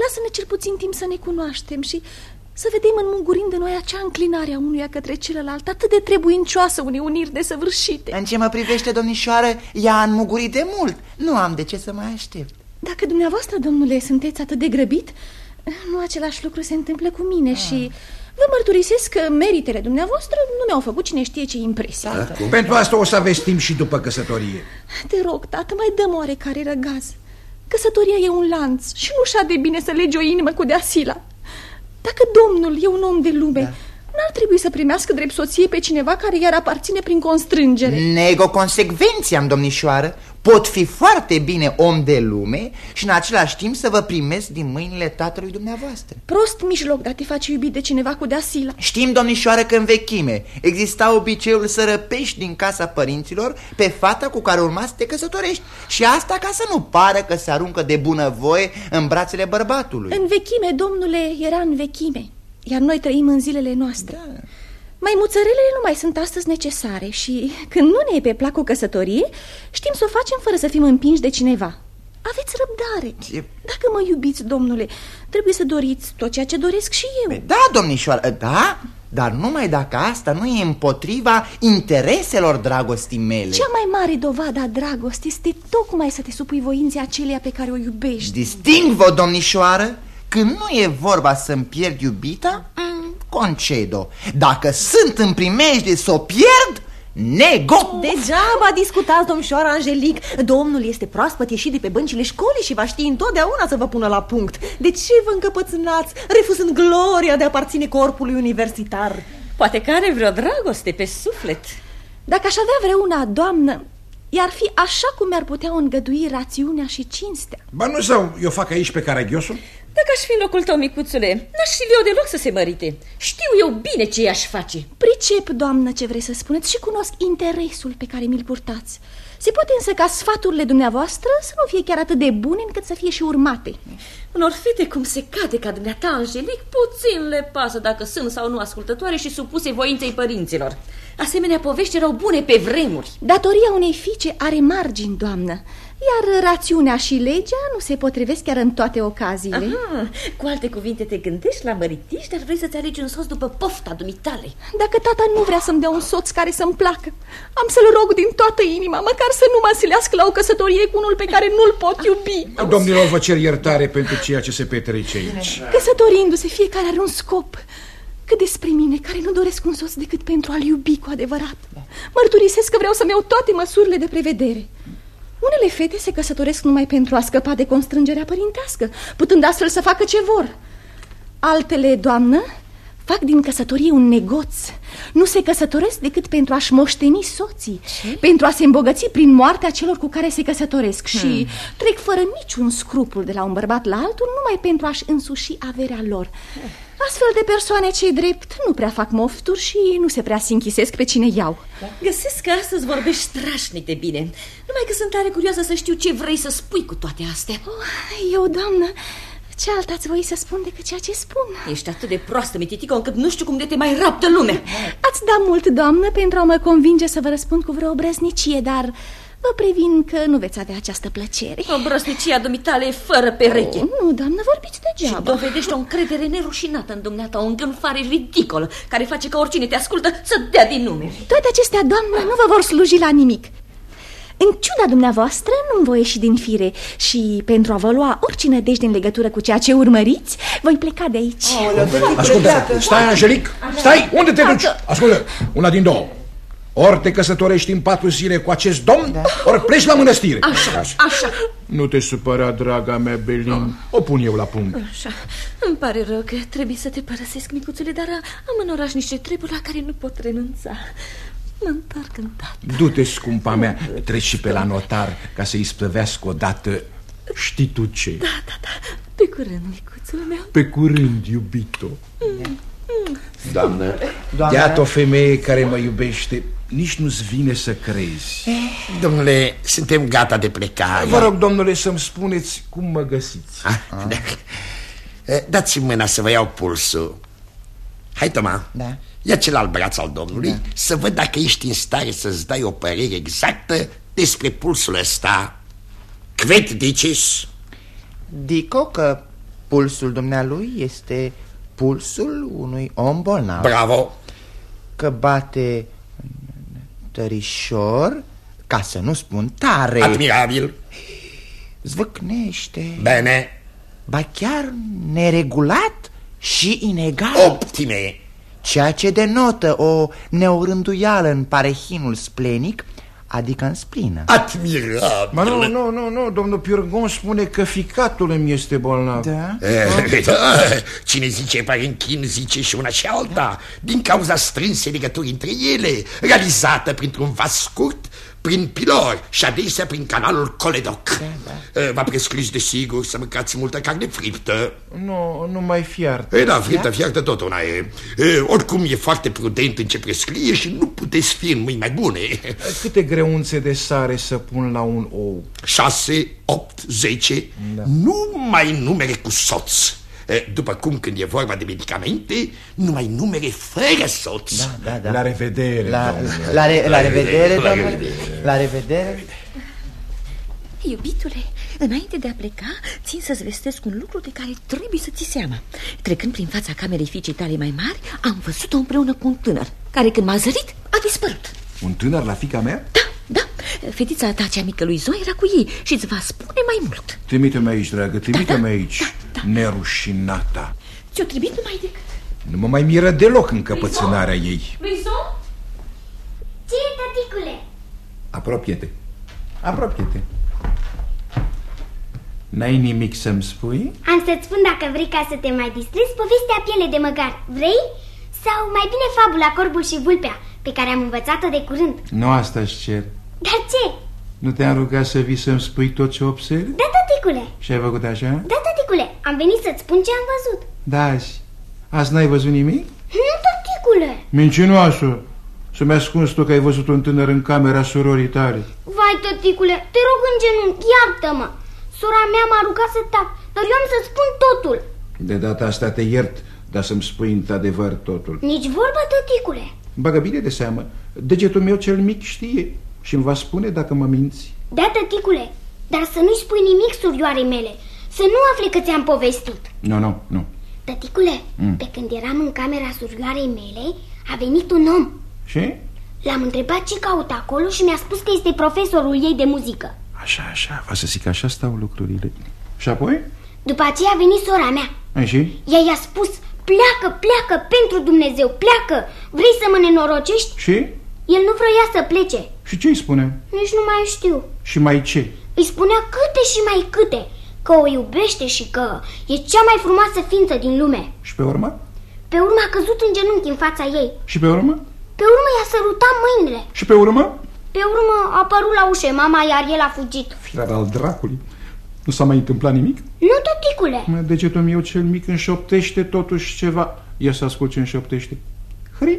Lasă-ne cel puțin timp să ne cunoaștem și să vedem înmugurind de noi acea înclinare a unuia către celălalt Atât de trebuincioasă unei uniri desăvârșite. În ce mă privește, domnișoară, ea a înmugurit de mult. Nu am de ce să mai aștept. Dacă dumneavoastră, domnule, sunteți atât de grăbit Nu același lucru se întâmplă cu mine ah. și... Vă mărturisesc că meritele dumneavoastră nu mi-au făcut cine știe ce impresie. Da, Pentru asta o să aveți timp și după căsătorie. Te rog, tată, mai dăm oarecare răgaz Căsătoria e un lanț și nu șa de bine să legi o inimă cu deasila. Dacă domnul e un om de lume, da. n-ar trebui să primească drept soție pe cineva care iar aparține prin constrângere. Nego consecvențiam, domnișoară. Pot fi foarte bine om de lume și în același timp să vă primesc din mâinile tatălui dumneavoastră. Prost mijloc de a te face iubit de cineva cu deasila. Știm, domnișoară, că în vechime exista obiceiul să răpești din casa părinților pe fata cu care urma să te căsătorești. Și asta ca să nu pară că se aruncă de bunăvoie în brațele bărbatului. În vechime, domnule, era în vechime, iar noi trăim în zilele noastre. Da. Mai muțărelele nu mai sunt astăzi necesare și când nu ne e pe plac o căsătorie, știm să o facem fără să fim împinși de cineva. Aveți răbdare. E... Dacă mă iubiți, domnule, trebuie să doriți tot ceea ce doresc și eu. Da, domnișoară, da, dar numai dacă asta nu e împotriva intereselor dragostii mele. Cea mai mare dovadă a dragostei este tocmai să te supui voinței aceleia pe care o iubești. Disting-vă, domnișoară, când nu e vorba să-mi pierd iubita, concedo. Dacă sunt în primejde să o pierd, nego! Degeaba discutați, domnișoara Angelic. Domnul este proaspăt ieșit de pe băncile școlii și va ști întotdeauna să vă pună la punct. De ce vă încăpățânați, refuzând gloria de a aparține corpului universitar? Poate că are vreo dragoste pe suflet. Dacă aș avea vreuna, doamnă, iar fi așa cum mi-ar putea îngădui rațiunea și cinstea. Ba nu sau eu fac aici pe caragiosul? Dacă aș fi în locul tău, micuțule, n-aș fi eu deloc să se mărite. Știu eu bine ce i-aș face. Pricep, doamnă, ce vrei să spuneți și cunosc interesul pe care mi-l purtați. Se poate însă ca sfaturile dumneavoastră să nu fie chiar atât de bune încât să fie și urmate. Unor fete cum se cade ca dumneata, Angelic, puțin le pasă dacă sunt sau nu ascultătoare și supuse voinței părinților. Asemenea povești erau bune pe vremuri. Datoria unei fiice are margini, doamnă. Iar rațiunea și legea nu se potrivesc chiar în toate ocaziile. Aha, Cu alte cuvinte te gândești la măritiș, dar vrei să-ți alegi un soț după pofta dumitale. Dacă tata nu vrea să-mi dea un soț care să-mi placă Am să-l rog din toată inima, măcar să nu mă silească la o căsătorie cu unul pe care nu-l pot iubi. Domnilor, vă cer iertare pentru ceea ce se petrece aici. Căsătorindu-se, fiecare are un scop. Cât despre mine, care nu doresc un soț decât pentru a-l iubi cu adevărat. Mărturisesc că vreau să-mi iau toate măsurile de prevedere unele fete se căsătoresc numai pentru a scăpa de constrângerea părintească, putând astfel să facă ce vor. Altele, doamnă, fac din căsătorie un negoț. Nu se căsătoresc decât pentru a-și moșteni soții, ce? pentru a se îmbogăți prin moartea celor cu care se căsătoresc hmm. și trec fără niciun scrupul de la un bărbat la altul numai pentru a-și însuși averea lor. Astfel de persoane cei drept nu prea fac mofturi și nu se prea se închisesc pe cine iau. Da. Găsesc că astăzi vorbești strașnic de bine. Numai că sunt tare curioasă să știu ce vrei să spui cu toate astea. Oh, eu, doamnă, ce alt ați voi să spun decât ceea ce spun? Ești atât de proastă, mititică, încât nu știu cum de te mai raptă lumea. Ați dat mult, doamnă, pentru a mă convinge să vă răspund cu vreo obrăznicie, dar Vă previn că nu veți avea această plăcere. O brosnicia dumitale e fără pereche. Oh, Nu, doamnă, vorbiți degeaba. Și dovedește o încredere nerușinată în dumneata O îngânfare ridicolă Care face ca oricine te ascultă să dea din nume Toate acestea, doamnă, nu vă vor sluji la nimic. În ciuda dumneavoastră nu-mi voi ieși din fire Și pentru a vă lua oricine nădejde în legătură cu ceea ce urmăriți Voi pleca de aici. Oh, Ascultă, stai, Angelic, stai, unde te duci? Ascultă, una din două ori te căsătorești în patru zile cu acest domn, da. ori pleci la mănăstire. Așa, așa. Nu te supăra, draga mea, Belin. Oh. O pun eu la punct. Așa. Îmi pare rău că trebuie să te părăsesc, micuțule, dar am în oraș niște treburi la care nu pot renunța. Mă întorc în tată. Du-te, scumpa mea, treci și pe la notar ca să-i spăvească odată știi tu ce. Da, da, da. Pe curând, micuțul meu. Pe curând, iubito. Mm. Doamnă, Doamnă... Iată o femeie care mă iubește Nici nu-ți vine să crezi Domnule, suntem gata de plecare Vă rog, domnule, să-mi spuneți cum mă găsiți ah, ah. Da. Dați-mi mâna să vă iau pulsul Hai, Toma da. Ia celălalt braț al domnului da. Să văd dacă ești în stare să-ți dai o părere exactă Despre pulsul ăsta Cvet dicis Dico că pulsul dumnealui este pulsul unui om bolnav. Bravo! Că bate tărișor, ca să nu spun tare. Admirabil! Zvâcnește. Bine. Ba chiar neregulat și inegal. Optime! Ceea ce denotă o neorânduială în parehinul splenic adică în splină. Admirabil. Mă, nu, nu, nu, nu, domnul Purgon spune că ficatul îmi este bolnav. Da? Eh, da, Cine zice parenchin zice și una și alta. Din cauza strânsei legături între ele Realizată printr-un vas scurt prin pilor și adesea prin canalul Coledoc. Da, V-a prescris desigur să mâncați multă carne friptă. Nu, nu mai fiart E, da, friptă, fiartă tot una e. e Oricum e foarte prudent în ce prescrie și nu puteți fi în mâini mai bune. Câte greunțe de sare să pun la un ou? 6, 8, 10 da. Numai numere cu soț. E, După cum când e vorba de medicamente Numai numere fără soț Da, da, da La revedere La, domnule. la, re, la revedere, La domnule revedere. La revedere Iubitule, înainte de a pleca, țin să-ți vestesc un lucru de care trebuie să ți seama. Trecând prin fața camerei fiicei tale mai mari, am văzut-o împreună cu un tânăr, care când m-a zărit, a dispărut. Un tânăr la fica mea? Da, da, fetița ta cea mică lui Zoe era cu ei și îți va spune mai mult. Trimite-mi aici, dragă, trimite-mi aici Nerușinata Ți-o trimit numai decât. Nu mă mai miră deloc încăpățânarea ei Luizo? Ce e, tăticule? Apropie-te Apropie-te N-ai nimic să-mi spui? Am să-ți spun dacă vrei ca să te mai distrezi povestea piele de măgar. Vrei? Sau mai bine fabula Corbul și Vulpea, pe care am învățat-o de curând. Nu asta-și cer Dar ce? Nu te-am rugat să vii să-mi spui tot ce observi? Da, tăticule. Și ai făcut așa? Da, tăticule. Am venit să-ți spun ce am văzut. Da, azi Azi n-ai văzut nimic? Nu, tăticule. Mincinoasă Să-mi ascunzi tu că ai văzut un tânăr în camera surorii tale Vai, tăticule, te rog în genunchi, iartă-mă. Sora mea m-a rugat să tac, dar eu am să spun totul. De data asta te iert Dar să-mi spui într-adevăr totul Nici vorba, tăticule. Bagă bine de seamă Degetul meu cel mic știe și îmi va spune dacă mă minți Da, tăticule, dar să nu-i spui nimic surioarei mele. Să nu afle că ți-am povestit. Nu, nu, nu Tăticule, Mm. pe când eram în camera surioarei mele, a venit un om. Și? L-am întrebat ce caută acolo și mi-a spus că este profesorul ei de muzică. Așa, așa, va să zic, așa stau lucrurile Și apoi? După aceea a venit sora mea. A, și? Ea i-a spus, pleacă, pleacă, pentru Dumnezeu, pleacă. Vrei să mă nenorocești? Și? El nu vroia să plece. Și ce îi spune? Nici nu mai știu. Și mai ce? Îi spunea câte și mai câte, că o iubește și că e cea mai frumoasă ființă din lume. Și pe urmă? Pe urmă a căzut în genunchi în fața ei. Și pe urmă? Pe urmă i-a sărutat mâinile. Și pe urmă? Pe urmă a apărut la ușă mama, iar el a fugit. Firar al dracului Nu s-a mai întâmplat nimic? Nu, tăticule. Mă, Degetul meu cel mic înșoptește totuși ceva. Ia să ascult ce înșoptește Hri,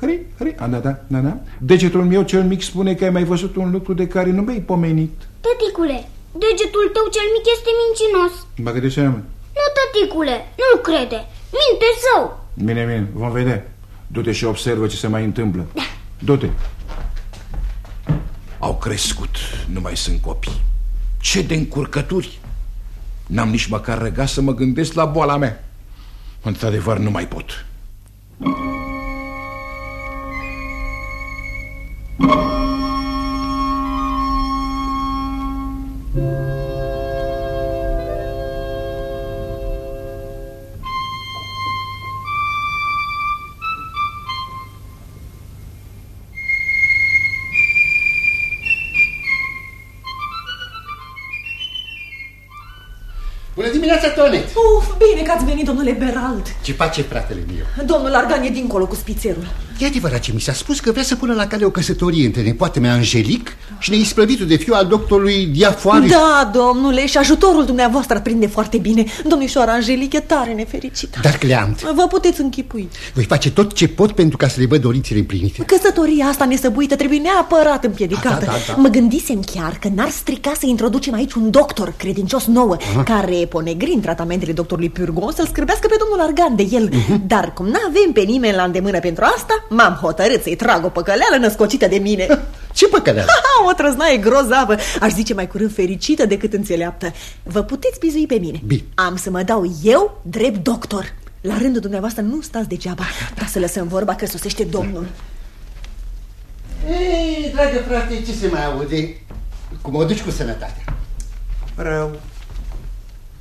hri, hri. A, da, da, da, da. Degetul meu cel mic spune că ai mai văzut un lucru de care nu mi-ai pomenit. Tăticule, degetul tău cel mic este mincinos. Bagă de seamă Nu, tăticule, nu-l crede. Minte său. Bine, bine, vom vedea. Du-te și observă ce se mai întâmplă. Du-te. Au crescut, nu mai sunt copii Ce de încurcături? N-am nici măcar răgat să mă gândesc la boala mea. Într-adevăr nu mai pot. Bună dimineața, Tonet! Uf, bine că ați venit, domnule Berald. Ce face fratele meu? Domnul Argan e dincolo cu spițerul. E adevărat ce mi s-a spus că vrea să pună la cale o căsătorie între nepoate mea Angelic și neisprăvitul de fiu al doctorului Diafoare. Da, domnule, și ajutorul dumneavoastră ar prinde foarte bine. Domnișoara Angelic e tare nefericită. Dar, Cleant, Vă puteți închipui. voi face tot ce pot pentru ca să le văd dorințele împlinite. Căsătoria asta nesăbuită trebuie neapărat împiedicată. Da, da, da, da. Mă gândisem chiar că n-ar strica să introducem aici un doctor credincios nouă, Aha. care ponegri în tratamentele doctorului Purgon să-l scârbească pe domnul Argan de el. Mhm. Dar cum n-avem pe nimeni la îndemână pentru asta, m-am hotărât să-i trag o păcăleală născocită de mine. <laughs> Ce păcăleală? <laughs> o trăznaie grozavă, aș zice mai curând fericită decât înțeleaptă. Vă puteți bizui pe mine. Bine. Am să mă dau eu drept doctor. La rândul dumneavoastră nu stați degeaba, dar să lăsăm vorba că sosește domnul. Ei, dragă frate, ce se mai aude? Cum o duci cu sănătatea? Rău.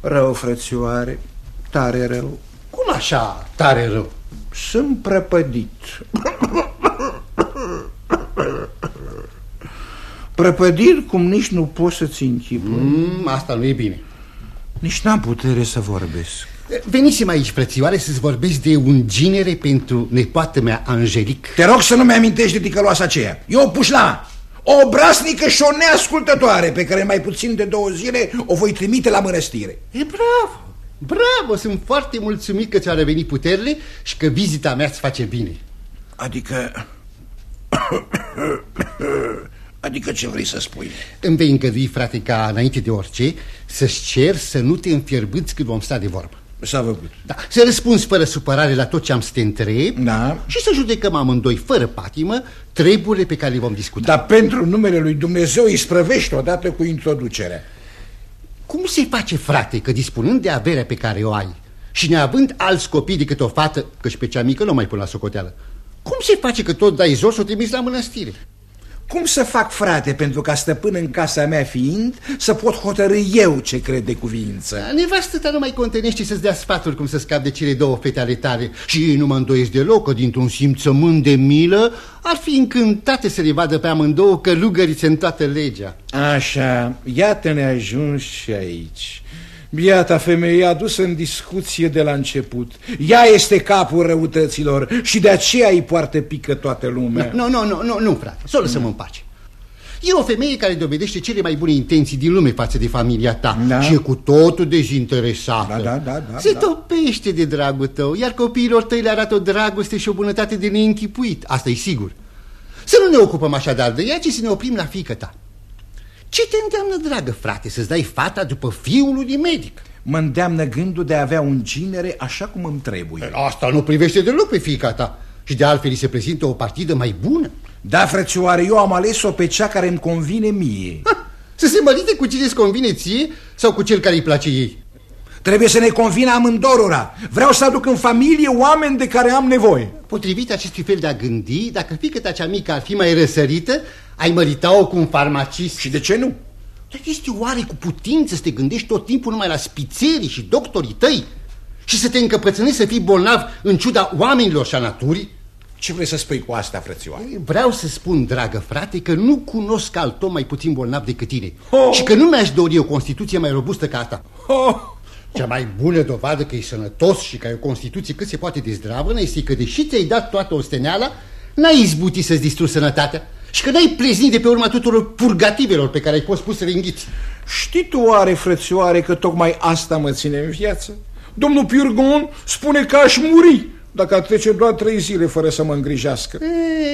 Rău, frățioare. Tare rău. Cum așa, tare rău? Sunt prăpădit. Prăpădiri cum nici nu poți să-ți închipui. Mm, asta nu e bine. Nici n-am putere să vorbesc. Venisem aici, frățioare, să-ți vorbesc de un ginere pentru nepoată mea, Angelic. Te rog să nu-mi amintești de ticăloasa aceea. E o pușla, o obraznică și o neascultătoare pe care mai puțin de două zile o voi trimite la mănăstire. E bravo, bravo, sunt foarte mulțumit că ți-au revenit puterile și că vizita mea îți face bine. Adică... <coughs> Adică ce vrei să spui? Îmi vei îngădui, frate, ca înainte de orice Să-ți cer să nu te înfierbâți când vom sta de vorbă S-a făcut da. Să răspunzi fără supărare la tot ce am să te întreb da. Și să judecăm amândoi fără patimă Treburile pe care le vom discuta Dar pentru numele lui Dumnezeu îi sprăvești odată cu introducerea Cum se face, frate, că dispunând de averea pe care o ai Și neavând alți copii decât o fată Că și pe cea mică nu mai pun la socoteală Cum se face că tot dai jos o trimis la mănăstire? Cum să fac, frate, pentru ca stăpân în casa mea fiind, să pot hotărâ eu ce cred de cuvință? Nevastă ta nu mai contenește să-ți dea sfaturi cum să scapi de cele două fete ale tale și ei nu mă îndoiesc deloc că dintr-un simțământ de milă ar fi încântate să le vadă pe amândouă călugărițe în toată legea. Așa, iată-ne ajuns și aici. Biata femeie adusă în discuție de la început. Ea este capul răutăților și de aceea îi poartă pică toată lumea. Nu, nu, nu, nu, nu frate, să o lăsăm în pace. E o femeie care dovedește cele mai bune intenții din lume față de familia ta da. și e cu totul dezinteresată. Da, da, da, da, Se da. topește de dragul tău, iar copiilor tăi le arată o dragoste și o bunătate de neînchipuit. Asta e sigur. Să nu ne ocupăm așadar de ea, ci să ne oprim la fică ta. Ce te îndeamnă, dragă frate, să-ți dai fata după fiul lui medic? Mă îndeamnă gândul de a avea un ginere așa cum îmi trebuie. Asta nu privește deloc pe fiica ta. Și de altfel îi se prezintă o partidă mai bună. Da, frățioare, eu am ales-o pe cea care îmi convine mie. Ha, să se mărite cu cine îți convine ție sau cu cel care îi place ei? Trebuie să ne convină amândorora. Vreau să aduc în familie oameni de care am nevoie. Potrivit acestui fel de a gândi, dacă fiica ta cea mică ar fi mai răsărită, ai mărita-o cu un farmacist. Și de ce nu? Dar este oare cu putință să te gândești tot timpul numai la spițerii și doctorii tăi? Și să te încăpățânești să fii bolnav în ciuda oamenilor și a naturii? Ce vrei să spui cu asta, frățioare? Vreau să spun, dragă frate, că nu cunosc alt om mai puțin bolnav decât tine oh. Și că nu mi-aș dori o constituție mai robustă ca asta oh. Cea mai bună dovadă că e sănătos și că ai o constituție cât se poate de zdravână Este că deși ți-ai dat toată osteneala N-ai izbutit să-ți distrugi sănătatea și că n-ai pleznit de pe urma tuturor purgativelor pe care ai fost pus să le înghiți Știi tu oare, frățioare, că tocmai asta mă ține în viață? Domnul Purgon spune că aș muri dacă ar trece doar trei zile fără să mă îngrijească.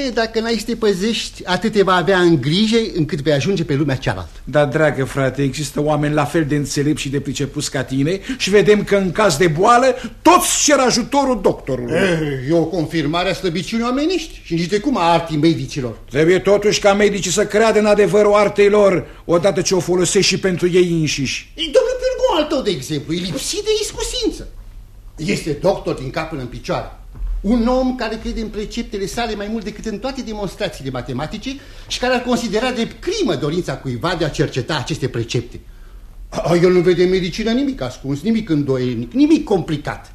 E, dacă n-ai să te păzești, atât te va avea în grijă încât vei ajunge pe lumea cealaltă. Da, dragă frate, există oameni la fel de înțelepți și de pricepuți ca tine și vedem că în caz de boală toți cer ajutorul doctorului. E, e o confirmare a slăbiciunii oameniști și nici de cum a artii medicilor. Trebuie totuși ca medicii să creadă în adevărul artei lor, odată ce o folosești și pentru ei înșiși. E, domnul Pirgo al tău, de exemplu, e lipsit de iscusință. Este doctor din cap până în picioare. Un om care crede în preceptele sale mai mult decât în toate demonstrațiile matematice și care ar considera de crimă dorința cuiva de a cerceta aceste precepte. El nu vede în medicină nimic ascuns, nimic îndoielnic, nimic complicat.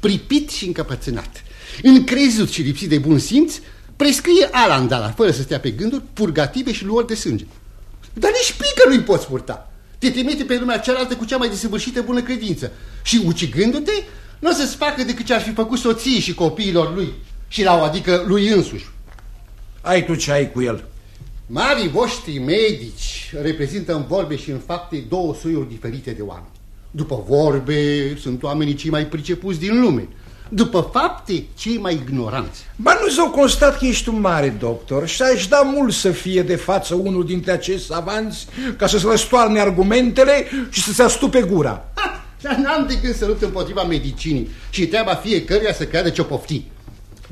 Pripit și încăpățânat, încrezut și lipsit de bun simț, prescrie alandala, fără să stea pe gânduri, purgative și luări de sânge. Dar nici pică nu-i poți purta. Te trimite pe lumea cealaltă cu cea mai desăvârșită bună credință și ucigându-te, nu o să-ți facă decât ce ar fi făcut soției și copiilor lui și la adică lui însuși. Ai tu ce ai cu el? Marii voștri medici reprezintă în vorbe și în fapte două soiuri diferite de oameni. După vorbe sunt oamenii cei mai pricepuți din lume. După fapte, cei mai ignoranți. Ba nu s-au constat că ești un mare doctor și aș da mult să fie de față unul dintre acești savanți ca să-ți răstoarne argumentele și să se astupe gura. Ha! Dar n-am de gând să lupt împotriva medicinii și treaba fiecăruia să creadă ce-o pofti.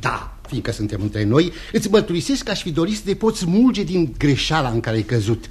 Da, fiindcă suntem între noi, îți mărturisesc că aș fi dorit să te poți mulge din greșeala în care ai căzut.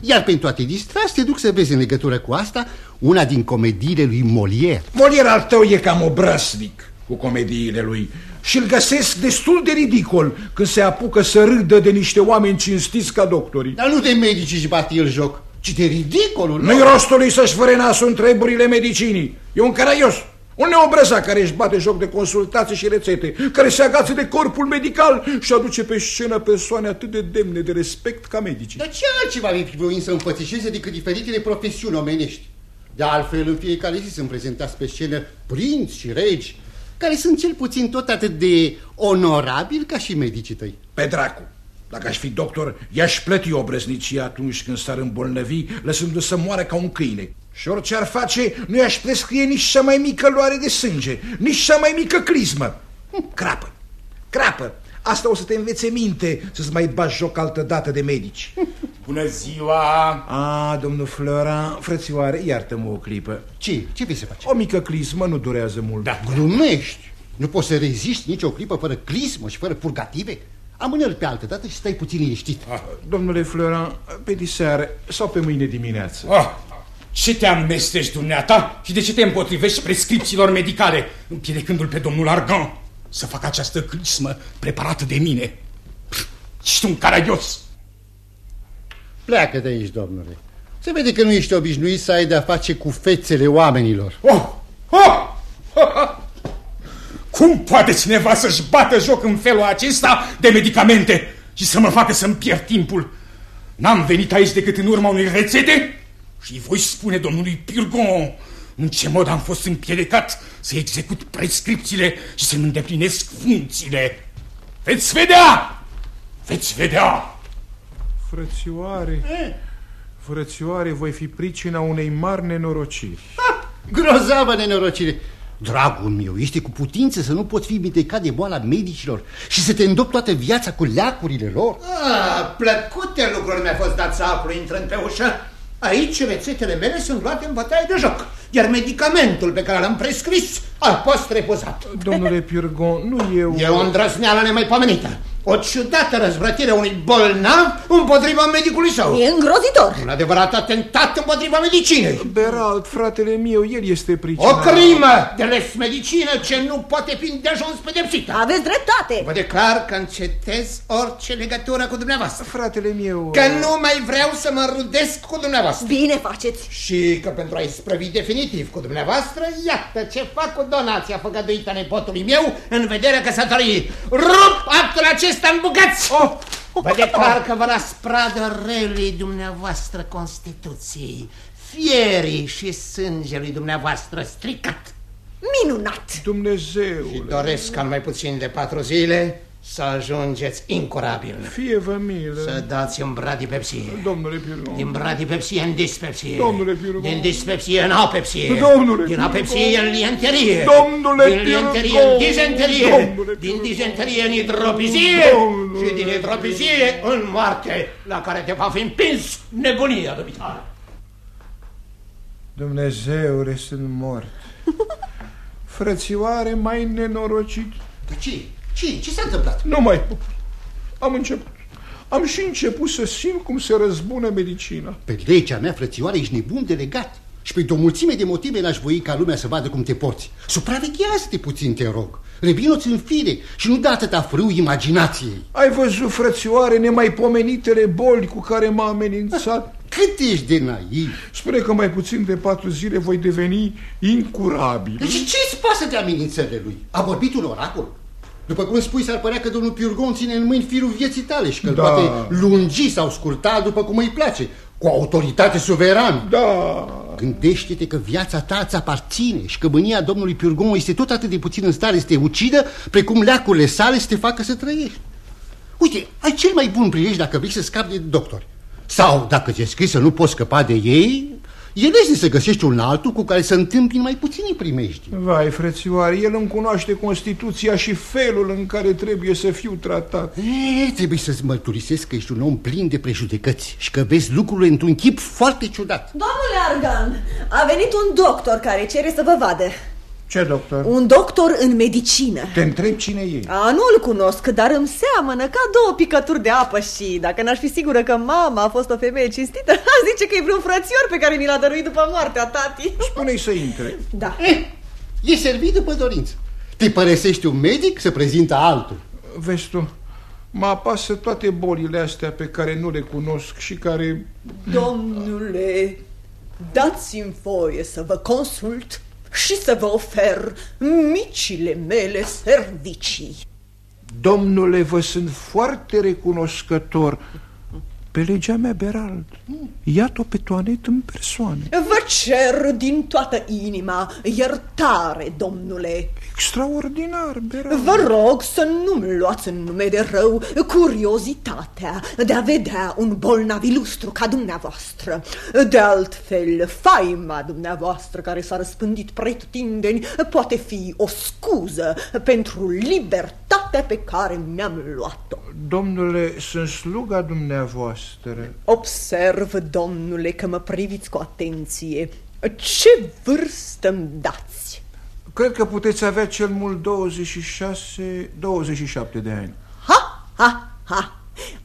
Iar pentru a te distra, te duc să vezi în legătură cu asta una din comediile lui Molière. Molière al tău e cam obrăsnic cu comediile lui și îl găsesc destul de ridicol când se apucă să râdă de niște oameni cinstiți ca doctorii. Dar nu de medici își bate el joc, ci de ridicolul Nu-i rostul lui să-și fără nasul în treburile medicinii. E un căraios, Un neobrăza care își bate joc de consultații și rețete, care se agață de corpul medical și aduce pe scenă persoane atât de demne de respect ca medicii. Dar ce altceva ar fi voit să înfățișeze decât diferitele profesiuni omenești? De altfel, în fiecare zi sunt prezentați pe scenă prinți și regi, care sunt cel puțin tot atât de onorabili ca și medicii tăi. Pe dracu! Dacă aș fi doctor, i-aș plăti obrăznicie atunci când s-ar îmbolnăvi, lăsându-se să moară ca un câine. Și orice ar face, nu i-aș prescrie nici cea mai mică luare de sânge, nici cea mai mică crismă. Hm, crapă, crapă, asta o să te învețe minte să-ți mai bagi joc altă dată de medici. <laughs> Bună ziua! A, domnul Flora, frățioare, iartă-mă o clipă. Ce? Ce vei să faci? O mică clismă nu durează mult. Da, glumești. Nu poți să reziști nicio clipă fără clismă și fără purgative? Amână-l pe altă dată și stai puțin liniștit. Ah, domnule Flora, pe diseară sau pe mâine dimineață. Ah, ce te amesteci dumneata și de ce te împotrivești prescripțiilor medicale, împiedicându-l pe domnul Argan să facă această crismă preparată de mine? Ești un caragios! Pleacă de aici, domnule. Se vede că nu ești obișnuit să ai de-a face cu fețele oamenilor. Oh! Oh! Cum poate cineva să-și bată joc în felul acesta de medicamente și să mă facă să-mi pierd timpul? N-am venit aici decât în urma unei rețete și voi spune domnului Pirgon în ce mod am fost împiedicat să execut prescripțiile și să-mi îndeplinesc funcțiile. Veți vedea! Veți vedea! Frățioare, frățioare, voi fi pricina unei mari nenorociri. Ha, grozavă nenorocire! Dragul meu, este cu putință să nu poți fi vindecat de boala medicilor și să te îndop toată viața cu leacurile lor? Ah, plăcute lucruri mi-a fost dat să aflu intrând pe ușă. Aici rețetele mele sunt luate în bătaie de joc, iar medicamentul pe care l-am prescris a fost repozat. Domnule Pirgon, nu eu... E o îndrăzneală nemaipomenită. O ciudată răzvrătire a unui bolnav împotriva medicului său. E îngrozitor. Un adevărat atentat împotriva medicinei. Beralt, fratele meu, el este pricina. O crimă de les medicină ce nu poate fi de ajuns pedepsită. Aveți dreptate. Vă declar că încetez orice legătură cu dumneavoastră. Fratele meu... Că nu mai vreau să mă rudesc cu dumneavoastră. Bine faceți. Și că pentru a-i sprăvi definitiv cu dumneavoastră, iată ce fac cu donația făgăduită nepotului meu în vederea căsătoriei. Rup actul acesta în bucăți! Oh! Vă declar că vă las pradă relui dumneavoastră Constituției, fierii și sângelui dumneavoastră stricat. Minunat! Dumnezeu! Și doresc ca mai puțin de patru zile să ajungeți incurabil. Fie vă milă. Să dați în bradipepsie. Domnule Pirgon. Din bradipepsie în dispepsie. Domnule Pirgon. Din dispepsie în apepsie. Domnule Din apepsie în lienterie. Domnule Din lienterie în dizenterie. Din dizenterie în hidropizie. Și din hidropizie în moarte, la care te va fi împins nebunia dumitare. Dumnezeule, sunt mort. <laughs> Frățioare mai nenorocit. De ce? Ce? Ce s-a întâmplat? Nu mai pot. Am început. Am și început să simt cum se răzbună medicina. Pe legea mea, frățioare, ești nebun de legat. Și pe o mulțime de motive n-aș voi ca lumea să vadă cum te porți. Supraveghează-te puțin, te rog. Revino-ți în fire și nu da atâta frâu imaginației. Ai văzut, frățioare, nemaipomenitele boli cu care m-a amenințat? Cât ești de naiv? Spune că mai puțin de patru zile voi deveni incurabil. Deci ce-ți pasă de amenințările lui? A vorbit un oracol? După cum spui, s-ar părea că domnul Piurgon ține în mâini firul vieții tale și că Da. poate lungi sau scurta după cum îi place, cu autoritate suverană. Da. Gândește-te că viața ta îți aparține și că mânia domnului Piurgon este tot atât de puțin în stare să te ucidă, precum leacurile sale să te facă să trăiești. Uite, ai cel mai bun prilej dacă vrei să scapi de doctori. Sau, dacă ți-e scris să nu poți scăpa de ei, e lesne să găsești un altul cu care să întâmpli mai puțini primești. Vai, frățioare, el îmi cunoaște Constituția și felul în care trebuie să fiu tratat. E, trebuie să-ți mărturisesc că ești un om plin de prejudecăți și că vezi lucrurile într-un chip foarte ciudat. Domnule Argan, a venit un doctor care cere să vă vadă. Ce doctor? Un doctor în medicină. Te întreb cine e. A, nu-l cunosc, dar îmi seamănă ca două picături de apă și dacă n-aș fi sigură că mama a fost o femeie cinstită, <laughs> aș zice că e vreun frățior pe care mi l-a dăruit după moartea tati. Spune-i să intre. Da. Eh, e servit după dorință. Te părăsești un medic, se prezintă altul. Vezi tu, mă apasă toate bolile astea pe care nu le cunosc și care... Domnule, dați-mi voie să vă consult și să vă ofer micile mele servicii. Domnule, vă sunt foarte recunoscător pe legea mea, Berald. Iată-o pe Toanet în persoană. Vă cer din toată inima iertare, domnule. Extraordinar, Berald. Vă rog să nu-mi luați în nume de rău curiozitatea de a vedea un bolnav ilustru ca dumneavoastră. De altfel, faima dumneavoastră care s-a răspândit pretutindeni poate fi o scuză pentru libertatea pe care mi-am luat-o. Domnule, sunt sluga dumneavoastră. Observ, domnule, că mă priviți cu atenție. Ce vârstă îmi dați? Cred că puteți avea cel mult 26-27 de ani. Ha, ha, ha!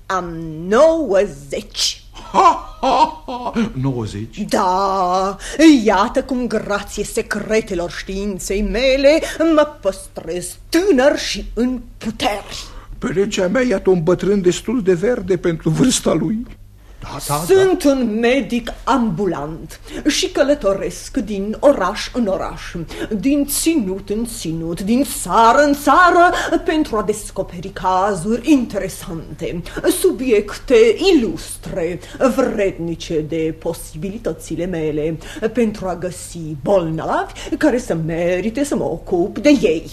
Am 90. Ha, ha, ha! 90? Da, iată cum grație secretelor științei mele mă păstrez tânăr și în puteri. Pe legea mea, iată un bătrân destul de verde pentru vârsta lui. Da, da, Sunt da. un medic ambulant și călătoresc din oraș în oraș, din ținut în ținut, din țară în țară, pentru a descoperi cazuri interesante, subiecte ilustre, vrednice de posibilitățile mele, pentru a găsi bolnavi care să merite să mă ocup de ei.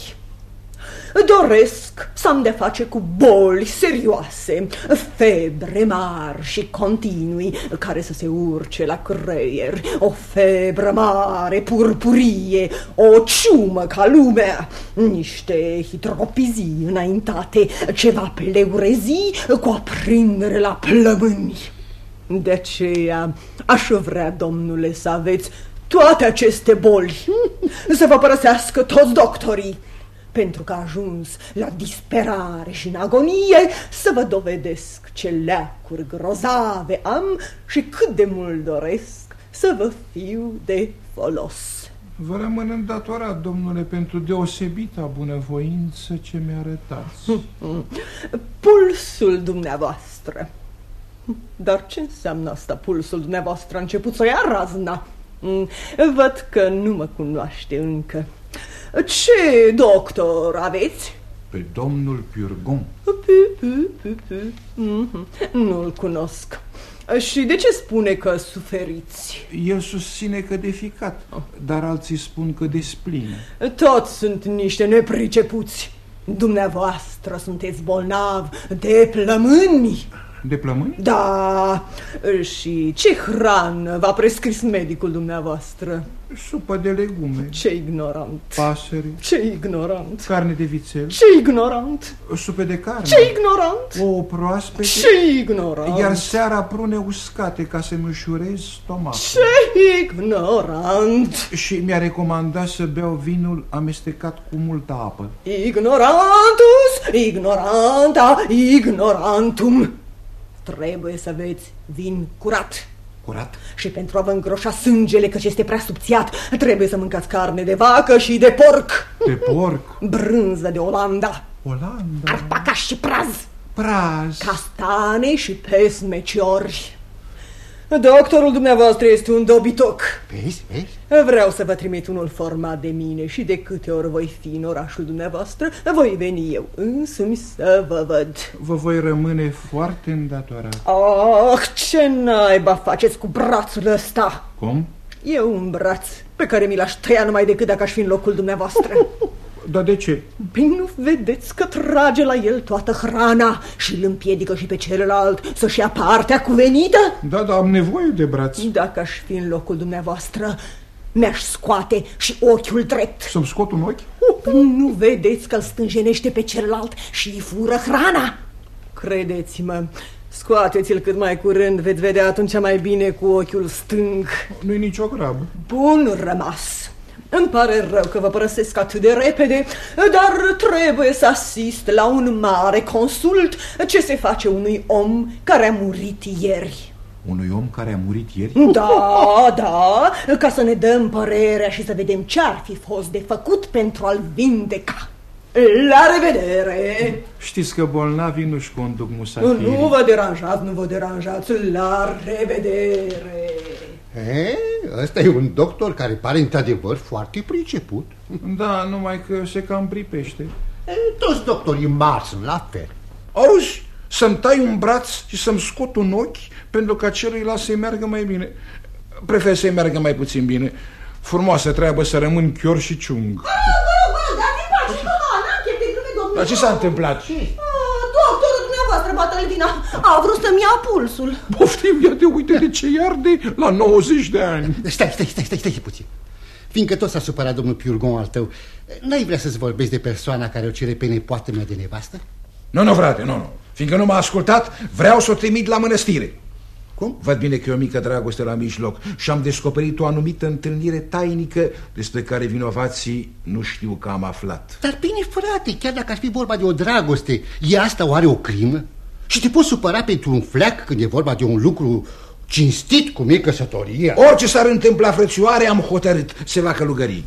Doresc să am de face cu boli serioase, febre mari și continui care să se urce la creier, o febră mare, purpurie, o ciumă ca lumea, niște hidropizii înaintate, ceva pleurezii cu aprindere la plămâni. De aceea aș vrea, domnule, să aveți toate aceste boli, <laughs> să vă părăsească toți doctorii pentru că a ajuns la disperare și în agonie, să vă dovedesc ce leacuri grozave am și cât de mult doresc să vă fiu de folos. Vă rămân îndatorat, domnule, pentru deosebita bunăvoință ce mi arătați. <laughs> Pulsul dumneavoastră. Dar ce înseamnă asta, pulsul dumneavoastră? A început să ia razna. Văd că nu mă cunoaște încă. Ce doctor aveți? Pe domnul Purgon. Mhm. Nu-l cunosc. Și de ce spune că suferiți? El susține că de ficat, dar alții spun că de splină. Toți sunt niște nepricepuți. Dumneavoastră sunteți bolnav de plămâni. De plămâni? Da, și ce hrană v-a prescris medicul dumneavoastră? Supă de legume. Ce ignorant. Pasări. Ce ignorant. Carne de vițel. Ce ignorant. Supe de carne. Ce ignorant. O proaspete. Ce ignorant. Iar seara prune uscate ca să-mi ușurez stomacul. Ce ignorant. Și mi-a recomandat să beau vinul amestecat cu multă apă. Ignorantus, ignoranta, ignorantum. Trebuie să aveți vin curat. Curat? Și pentru a vă îngroșa sângele, căci este prea subțiat, trebuie să mâncați carne de vacă și de porc. De porc? Brânză de Olanda. Olanda? Arpacaș și praz. Praz. Castane și pesmeciori. Doctorul dumneavoastră este un dobitoc. Vezi, vezi? Vreau să vă trimit unul format de mine și de câte ori voi fi în orașul dumneavoastră, voi veni eu însumi să vă văd. Vă voi rămâne foarte îndatorat. Ah, ce naiba faceți cu brațul ăsta? Cum? E un braț pe care mi l-aș tăia numai decât dacă aș fi în locul dumneavoastră. <laughs> Dar de ce? Păi nu vedeți că trage la el toată hrana și îl împiedică și pe celălalt să-și ia partea cuvenită? Da, dar am nevoie de braț. Dacă aș fi în locul dumneavoastră, mi-aș scoate și ochiul drept. Să-mi scot un ochi? Nu vedeți că îl stânjenește pe celălalt și îi fură hrana? Credeți-mă, scoateți-l cât mai curând, veți vedea atunci mai bine cu ochiul stâng. Nu-i nicio grabă. Bun rămas. Îmi pare rău că vă părăsesc atât de repede, dar trebuie să asist la un mare consult ce se face unui om care a murit ieri. Unui om care a murit ieri? Da, da, ca să ne dăm părerea și să vedem ce ar fi fost de făcut pentru a-l vindeca. La revedere! Știți că bolnavii nu-și conduc musafirii. Nu vă deranjați, nu vă deranjați. La revedere! E, ăsta e un doctor care pare într-adevăr foarte priceput. Da, numai că se cam pripește. E, toți doctorii marți sunt la fel. Auzi, să-mi tai un braț și să-mi scot un ochi pentru ca celuilalt să-i meargă mai bine. Prefer să-i meargă mai puțin bine. Frumoasă treabă să rămân chior și ciung. Dar ce s-a întâmplat? Doctorul dumneavoastră, Batalvina, a vrut să-mi ia pulsul. Poftim, ia te uite de ce iarde la 90 de ani. Stai, stai, stai, stai, stai puțin. Fiindcă tot s-a supărat domnul Piurgon al tău, n-ai vrea să-ți vorbești de persoana care o cere pe nepoată mea de nevastă? Nu, nu, frate, nu, nu. Fiindcă nu m-a ascultat, vreau să o trimit la mănăstire. Cum? Văd bine că e o mică dragoste la mijloc și am descoperit o anumită întâlnire tainică despre care vinovații nu știu că am aflat. Dar bine, frate, chiar dacă ar fi vorba de o dragoste, e asta oare o crimă? Și te poți supăra pentru un fleac când e vorba de un lucru cinstit cum e căsătoria? Orice s-ar întâmpla, frățioare, am hotărât, se va călugări.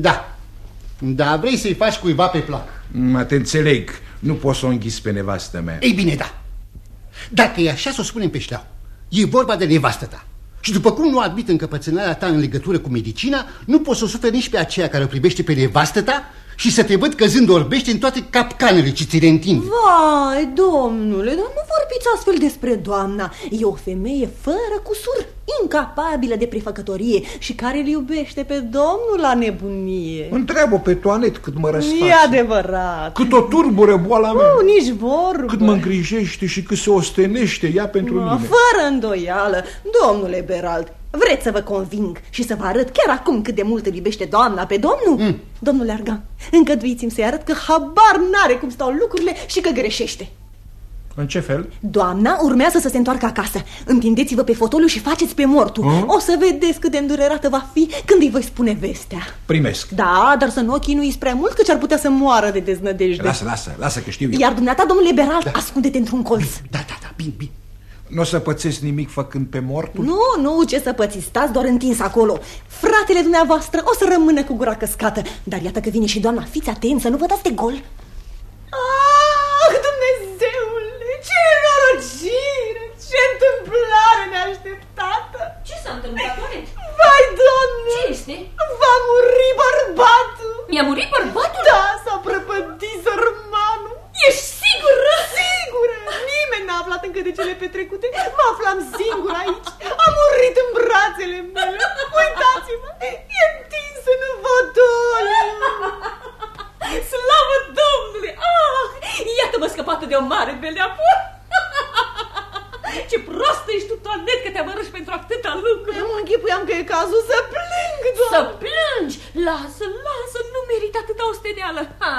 Da, da, vrei să-i faci cuiva pe plac. Mă, te înțeleg, nu poți să o înghis pe nevastă mea. Ei bine, da. Dacă e așa, să o spunem pe șleau. E vorba de nevastă ta. Și după cum nu admit încăpățânarea ta în legătură cu medicina, nu poți să o suferi nici pe aceea care o privește pe nevastă ta și să te văd căzând orbește în toate capcanele ce ți le întind. Vai, domnule, dar nu vorbiți astfel despre doamna. E o femeie fără cusur, incapabilă de prefăcătorie și care îl iubește pe domnul la nebunie. Întreabă pe toanet cât mă răsfață. E adevărat. Cât o turbură boala mea. Nu, nici vorbă. Cât mă îngrijește și cât se ostenește ea pentru no, mine. Fără îndoială, domnule Berald, Vreți să vă conving și să vă arăt chiar acum cât de mult îl iubește doamna pe domnul? Mm. Domnule Argan, încăduiți-mi să-i arăt că habar n-are cum stau lucrurile și că greșește. În ce fel? Doamna urmează să se întoarcă acasă. Întindeți-vă pe fotoliu și faceți pe mortul. Mm? O să vedeți cât de îndurerată va fi când îi voi spune vestea. Primesc. Da, dar să nu ochinuiți prea mult, că ar putea să moară de deznădejde. Lasă, lasă, lasă că știu eu. Iar dumneata, domnule liberal, da. ascunde-te într-un colț. Da, da, da, bine, bine. Nu o să pățesc nimic făcând pe mortul? Nu, nu, ce să pățiți, stați doar întins acolo Fratele dumneavoastră o să rămână cu gura căscată Dar iată că vine și doamna, fiți atenți să nu vă dați de gol Ah, Dumnezeule, ce norocire, ce întâmplare neașteptată Ce s-a întâmplat, oare? Vai, doamne! Ce este? Va muri bărbatul Mi-a murit bărbatul? Da, s-a prăpădit sărmanul Ești sigură? Sigură! Nimeni n-a aflat încă de cele petrecute. Mă aflam singur aici. A murit în brațele mele. Uitați-mă! E întins în fotoliu. Slavă Domnului! Ah, iată-mă scăpată de o mare beleapă! <laughs> Ce prostă ești tu, Toanet, că te amărăși pentru atâta lucru. Eu mă închipuiam că e cazul să plâng, doamne. Să plângi? Lasă, lasă, nu merită atâta osteneală. Ha,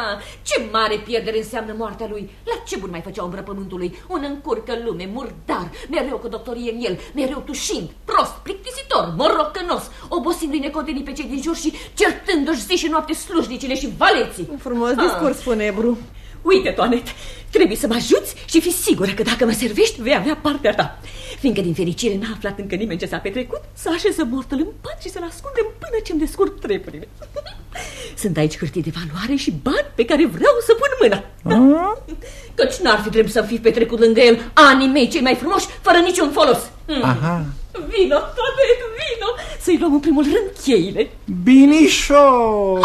ce mare pierdere înseamnă moartea lui. La ce bun mai făcea umbră pământului? Un încurcă lume, murdar, mereu cu doctorie în el, mereu tușind, prost, plictisitor, morocănos, obosindu-i necontenit pe cei din jur și certându-și zi și noapte slujnicile și valeții. Un frumos discurs, funebru. Uite, Toanet, trebuie să mă ajuți și fi sigură că dacă mă servești, vei avea partea ta. Fiindcă din fericire n-a aflat încă nimeni ce s-a petrecut, să așeză mortul în pat și să-l ascundem până ce-mi descurc treburile. <laughs> Sunt aici hârtii de valoare și bani pe care vreau să pun mâna. <laughs> Căci n-ar fi trebuit să fi petrecut lângă el anii mei cei mai frumoși, fără niciun folos. Hmm. Aha. Vino, Toanet, vino, să-i luăm în primul rând cheile. Binișor,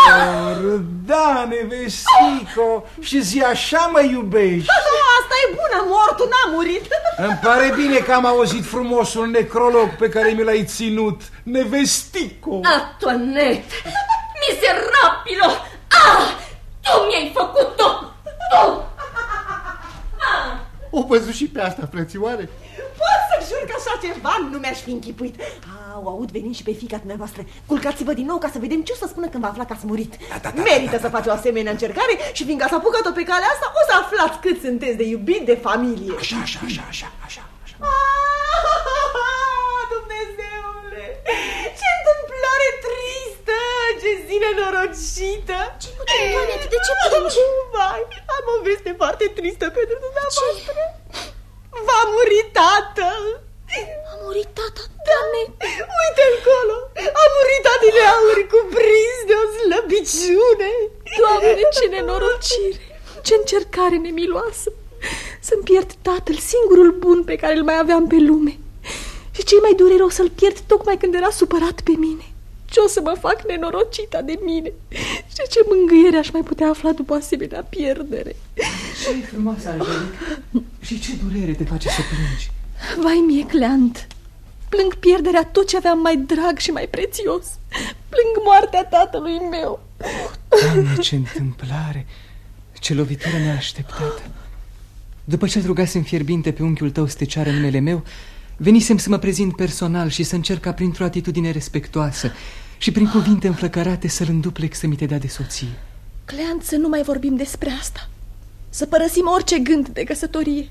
da, nevestico, și zi așa mă iubești. Da, asta e bună, mortul n-a murit. <laughs> Îmi pare bine că am auzit frumosul necrolog pe care mi l-ai ținut, nevestico. Atonet, miserabilo, O văzut și pe asta, frățioare? Pot să jur că așa ceva nu mi-aș fi închipuit. A, o aud venind și pe fica dumneavoastră. Culcați-vă din nou ca să vedem ce o să spună când va afla că ați murit. Da, da, da, Merită da, da, să faci o asemenea încercare și fiindcă ați apucat-o pe calea asta, o să aflați cât sunteți de iubit de familie. Așa, așa, așa, așa, așa. așa. Ah, Dumnezeule! Ce întâmplare tristă! Ce zi nenorocită! Ce Toanet, de ce plângi? Vai, am o veste foarte tristă pentru dumneavoastră. Va muri tatăl! A murit tata, doamne! Uite încolo! A murit tatile auri cuprins de o slăbiciune! Doamne, ce nenorocire! Ce încercare nemiloasă! Să-mi pierd tatăl, singurul bun pe care îl mai aveam pe lume. Și ce mai dureros să-l pierd tocmai când era supărat pe mine. Ce o să mă fac nenorocita de mine? Și ce mângâiere aș mai putea afla după asemenea pierdere? Ce frumoasă, Angelica! Și ce durere te face să plângi? Vai mie, Cleant! Plâng pierderea tot ce aveam mai drag și mai prețios. Plâng moartea tatălui meu. Doamne, ce întâmplare! Ce lovitură neașteptată! După ce-l rugasem fierbinte pe unchiul tău să te ceară numele meu, venisem să mă prezint personal și să încerc ca printr-o atitudine respectoasă și prin cuvinte înflăcărate să-l înduplec să mi te dea de soție. Cleant, să nu mai vorbim despre asta. Să părăsim orice gând de căsătorie.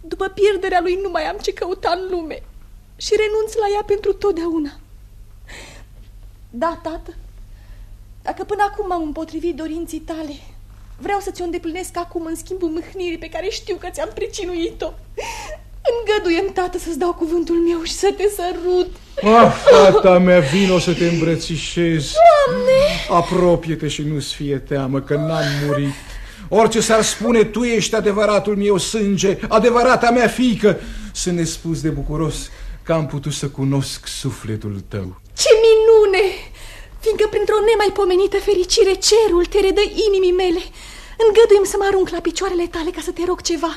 După pierderea lui nu mai am ce căuta în lume și renunț la ea pentru totdeauna. Da, tată, dacă până acum am împotrivit dorinții tale, vreau să ți-o îndeplinesc acum în schimbul mâhnirii pe care știu că ți-am pricinuit-o. Îngăduiem, tată, să-ți dau cuvântul meu și să te sărut. Ah, fata mea, vino să te îmbrățișez. Doamne! Apropie-te și nu-ți fie teamă că n-am murit. Orice s-ar spune, tu ești adevăratul meu sânge, adevărata mea fiică. Sunt nespus de bucuros că am putut să cunosc sufletul tău. Ce minune! Fiindcă printr-o nemaipomenită fericire cerul te redă inimii mele. Îngăduim să mă arunc la picioarele tale ca să te rog ceva.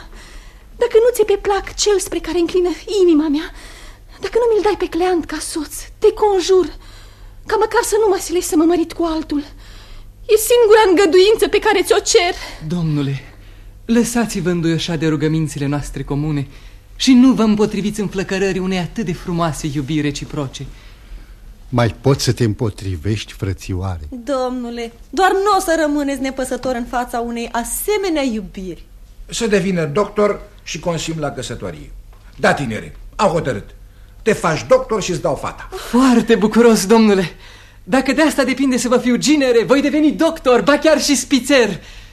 Dacă nu ți-e pe plac cel spre care înclină inima mea, dacă nu mi-l dai pe Cleant ca soț, te conjur, ca măcar să nu mă silești să mă mărit cu altul. E singura îngăduință pe care ți-o cer. Domnule, lăsați-vă înduioșa de rugămințile noastre comune și nu vă împotriviți în flăcărării unei atât de frumoase iubiri reciproce. Mai poți să te împotrivești, frățioare? Domnule, doar nu o să rămâneți nepăsător în fața unei asemenea iubiri. Să devină doctor și consim la căsătorie. Da, tinere, am hotărât. Te faci doctor și îți dau fata. Foarte bucuros, domnule. Dacă de asta depinde să vă fiu ginere, voi deveni doctor, ba chiar și spițer.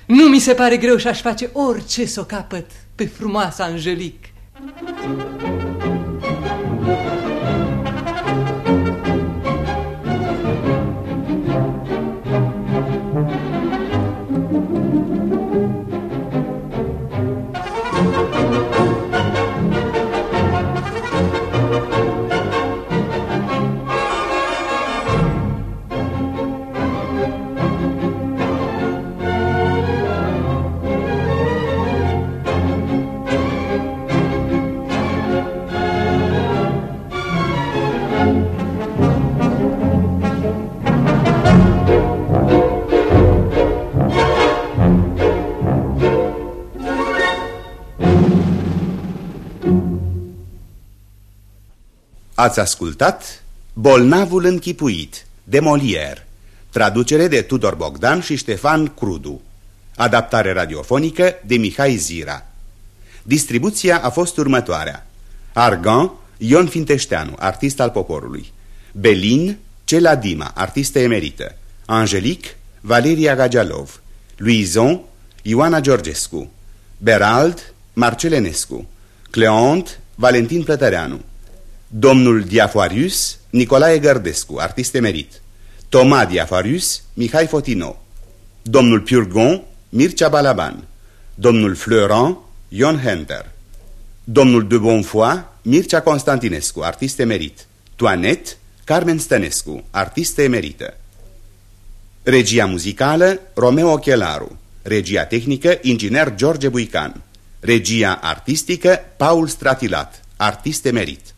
Nu mi se pare greu și aș face orice să o capăt pe frumoasa Angelic. Ați ascultat Bolnavul închipuit de Molière. Traducere de Tudor Bogdan și Ștefan Crudu. Adaptare radiofonică de Mihai Zira. Distribuția a fost următoarea. Argan, Ion Finteșteanu, artist al poporului. Belin, Cela Dima, artistă emerită. Angelic, Valeria Gagialov Luizon, Ioana Georgescu. Berald, Marcelenescu. Cleont, Valentin Plătăreanu Domnul Diafarius, Nicolae Gărdescu, artist emerit. Toma Diafarius, Mihai Fotino. Domnul Purgon, Mircea Balaban. Domnul Fleurant, Ion Henter. Domnul de Bonfoy, Mircea Constantinescu, artist emerit. Toanet, Carmen Stănescu, artistă emerită. Regia muzicală, Romeo Chelaru Regia tehnică, inginer George Buican. Regia artistică, Paul Stratilat, artist emerit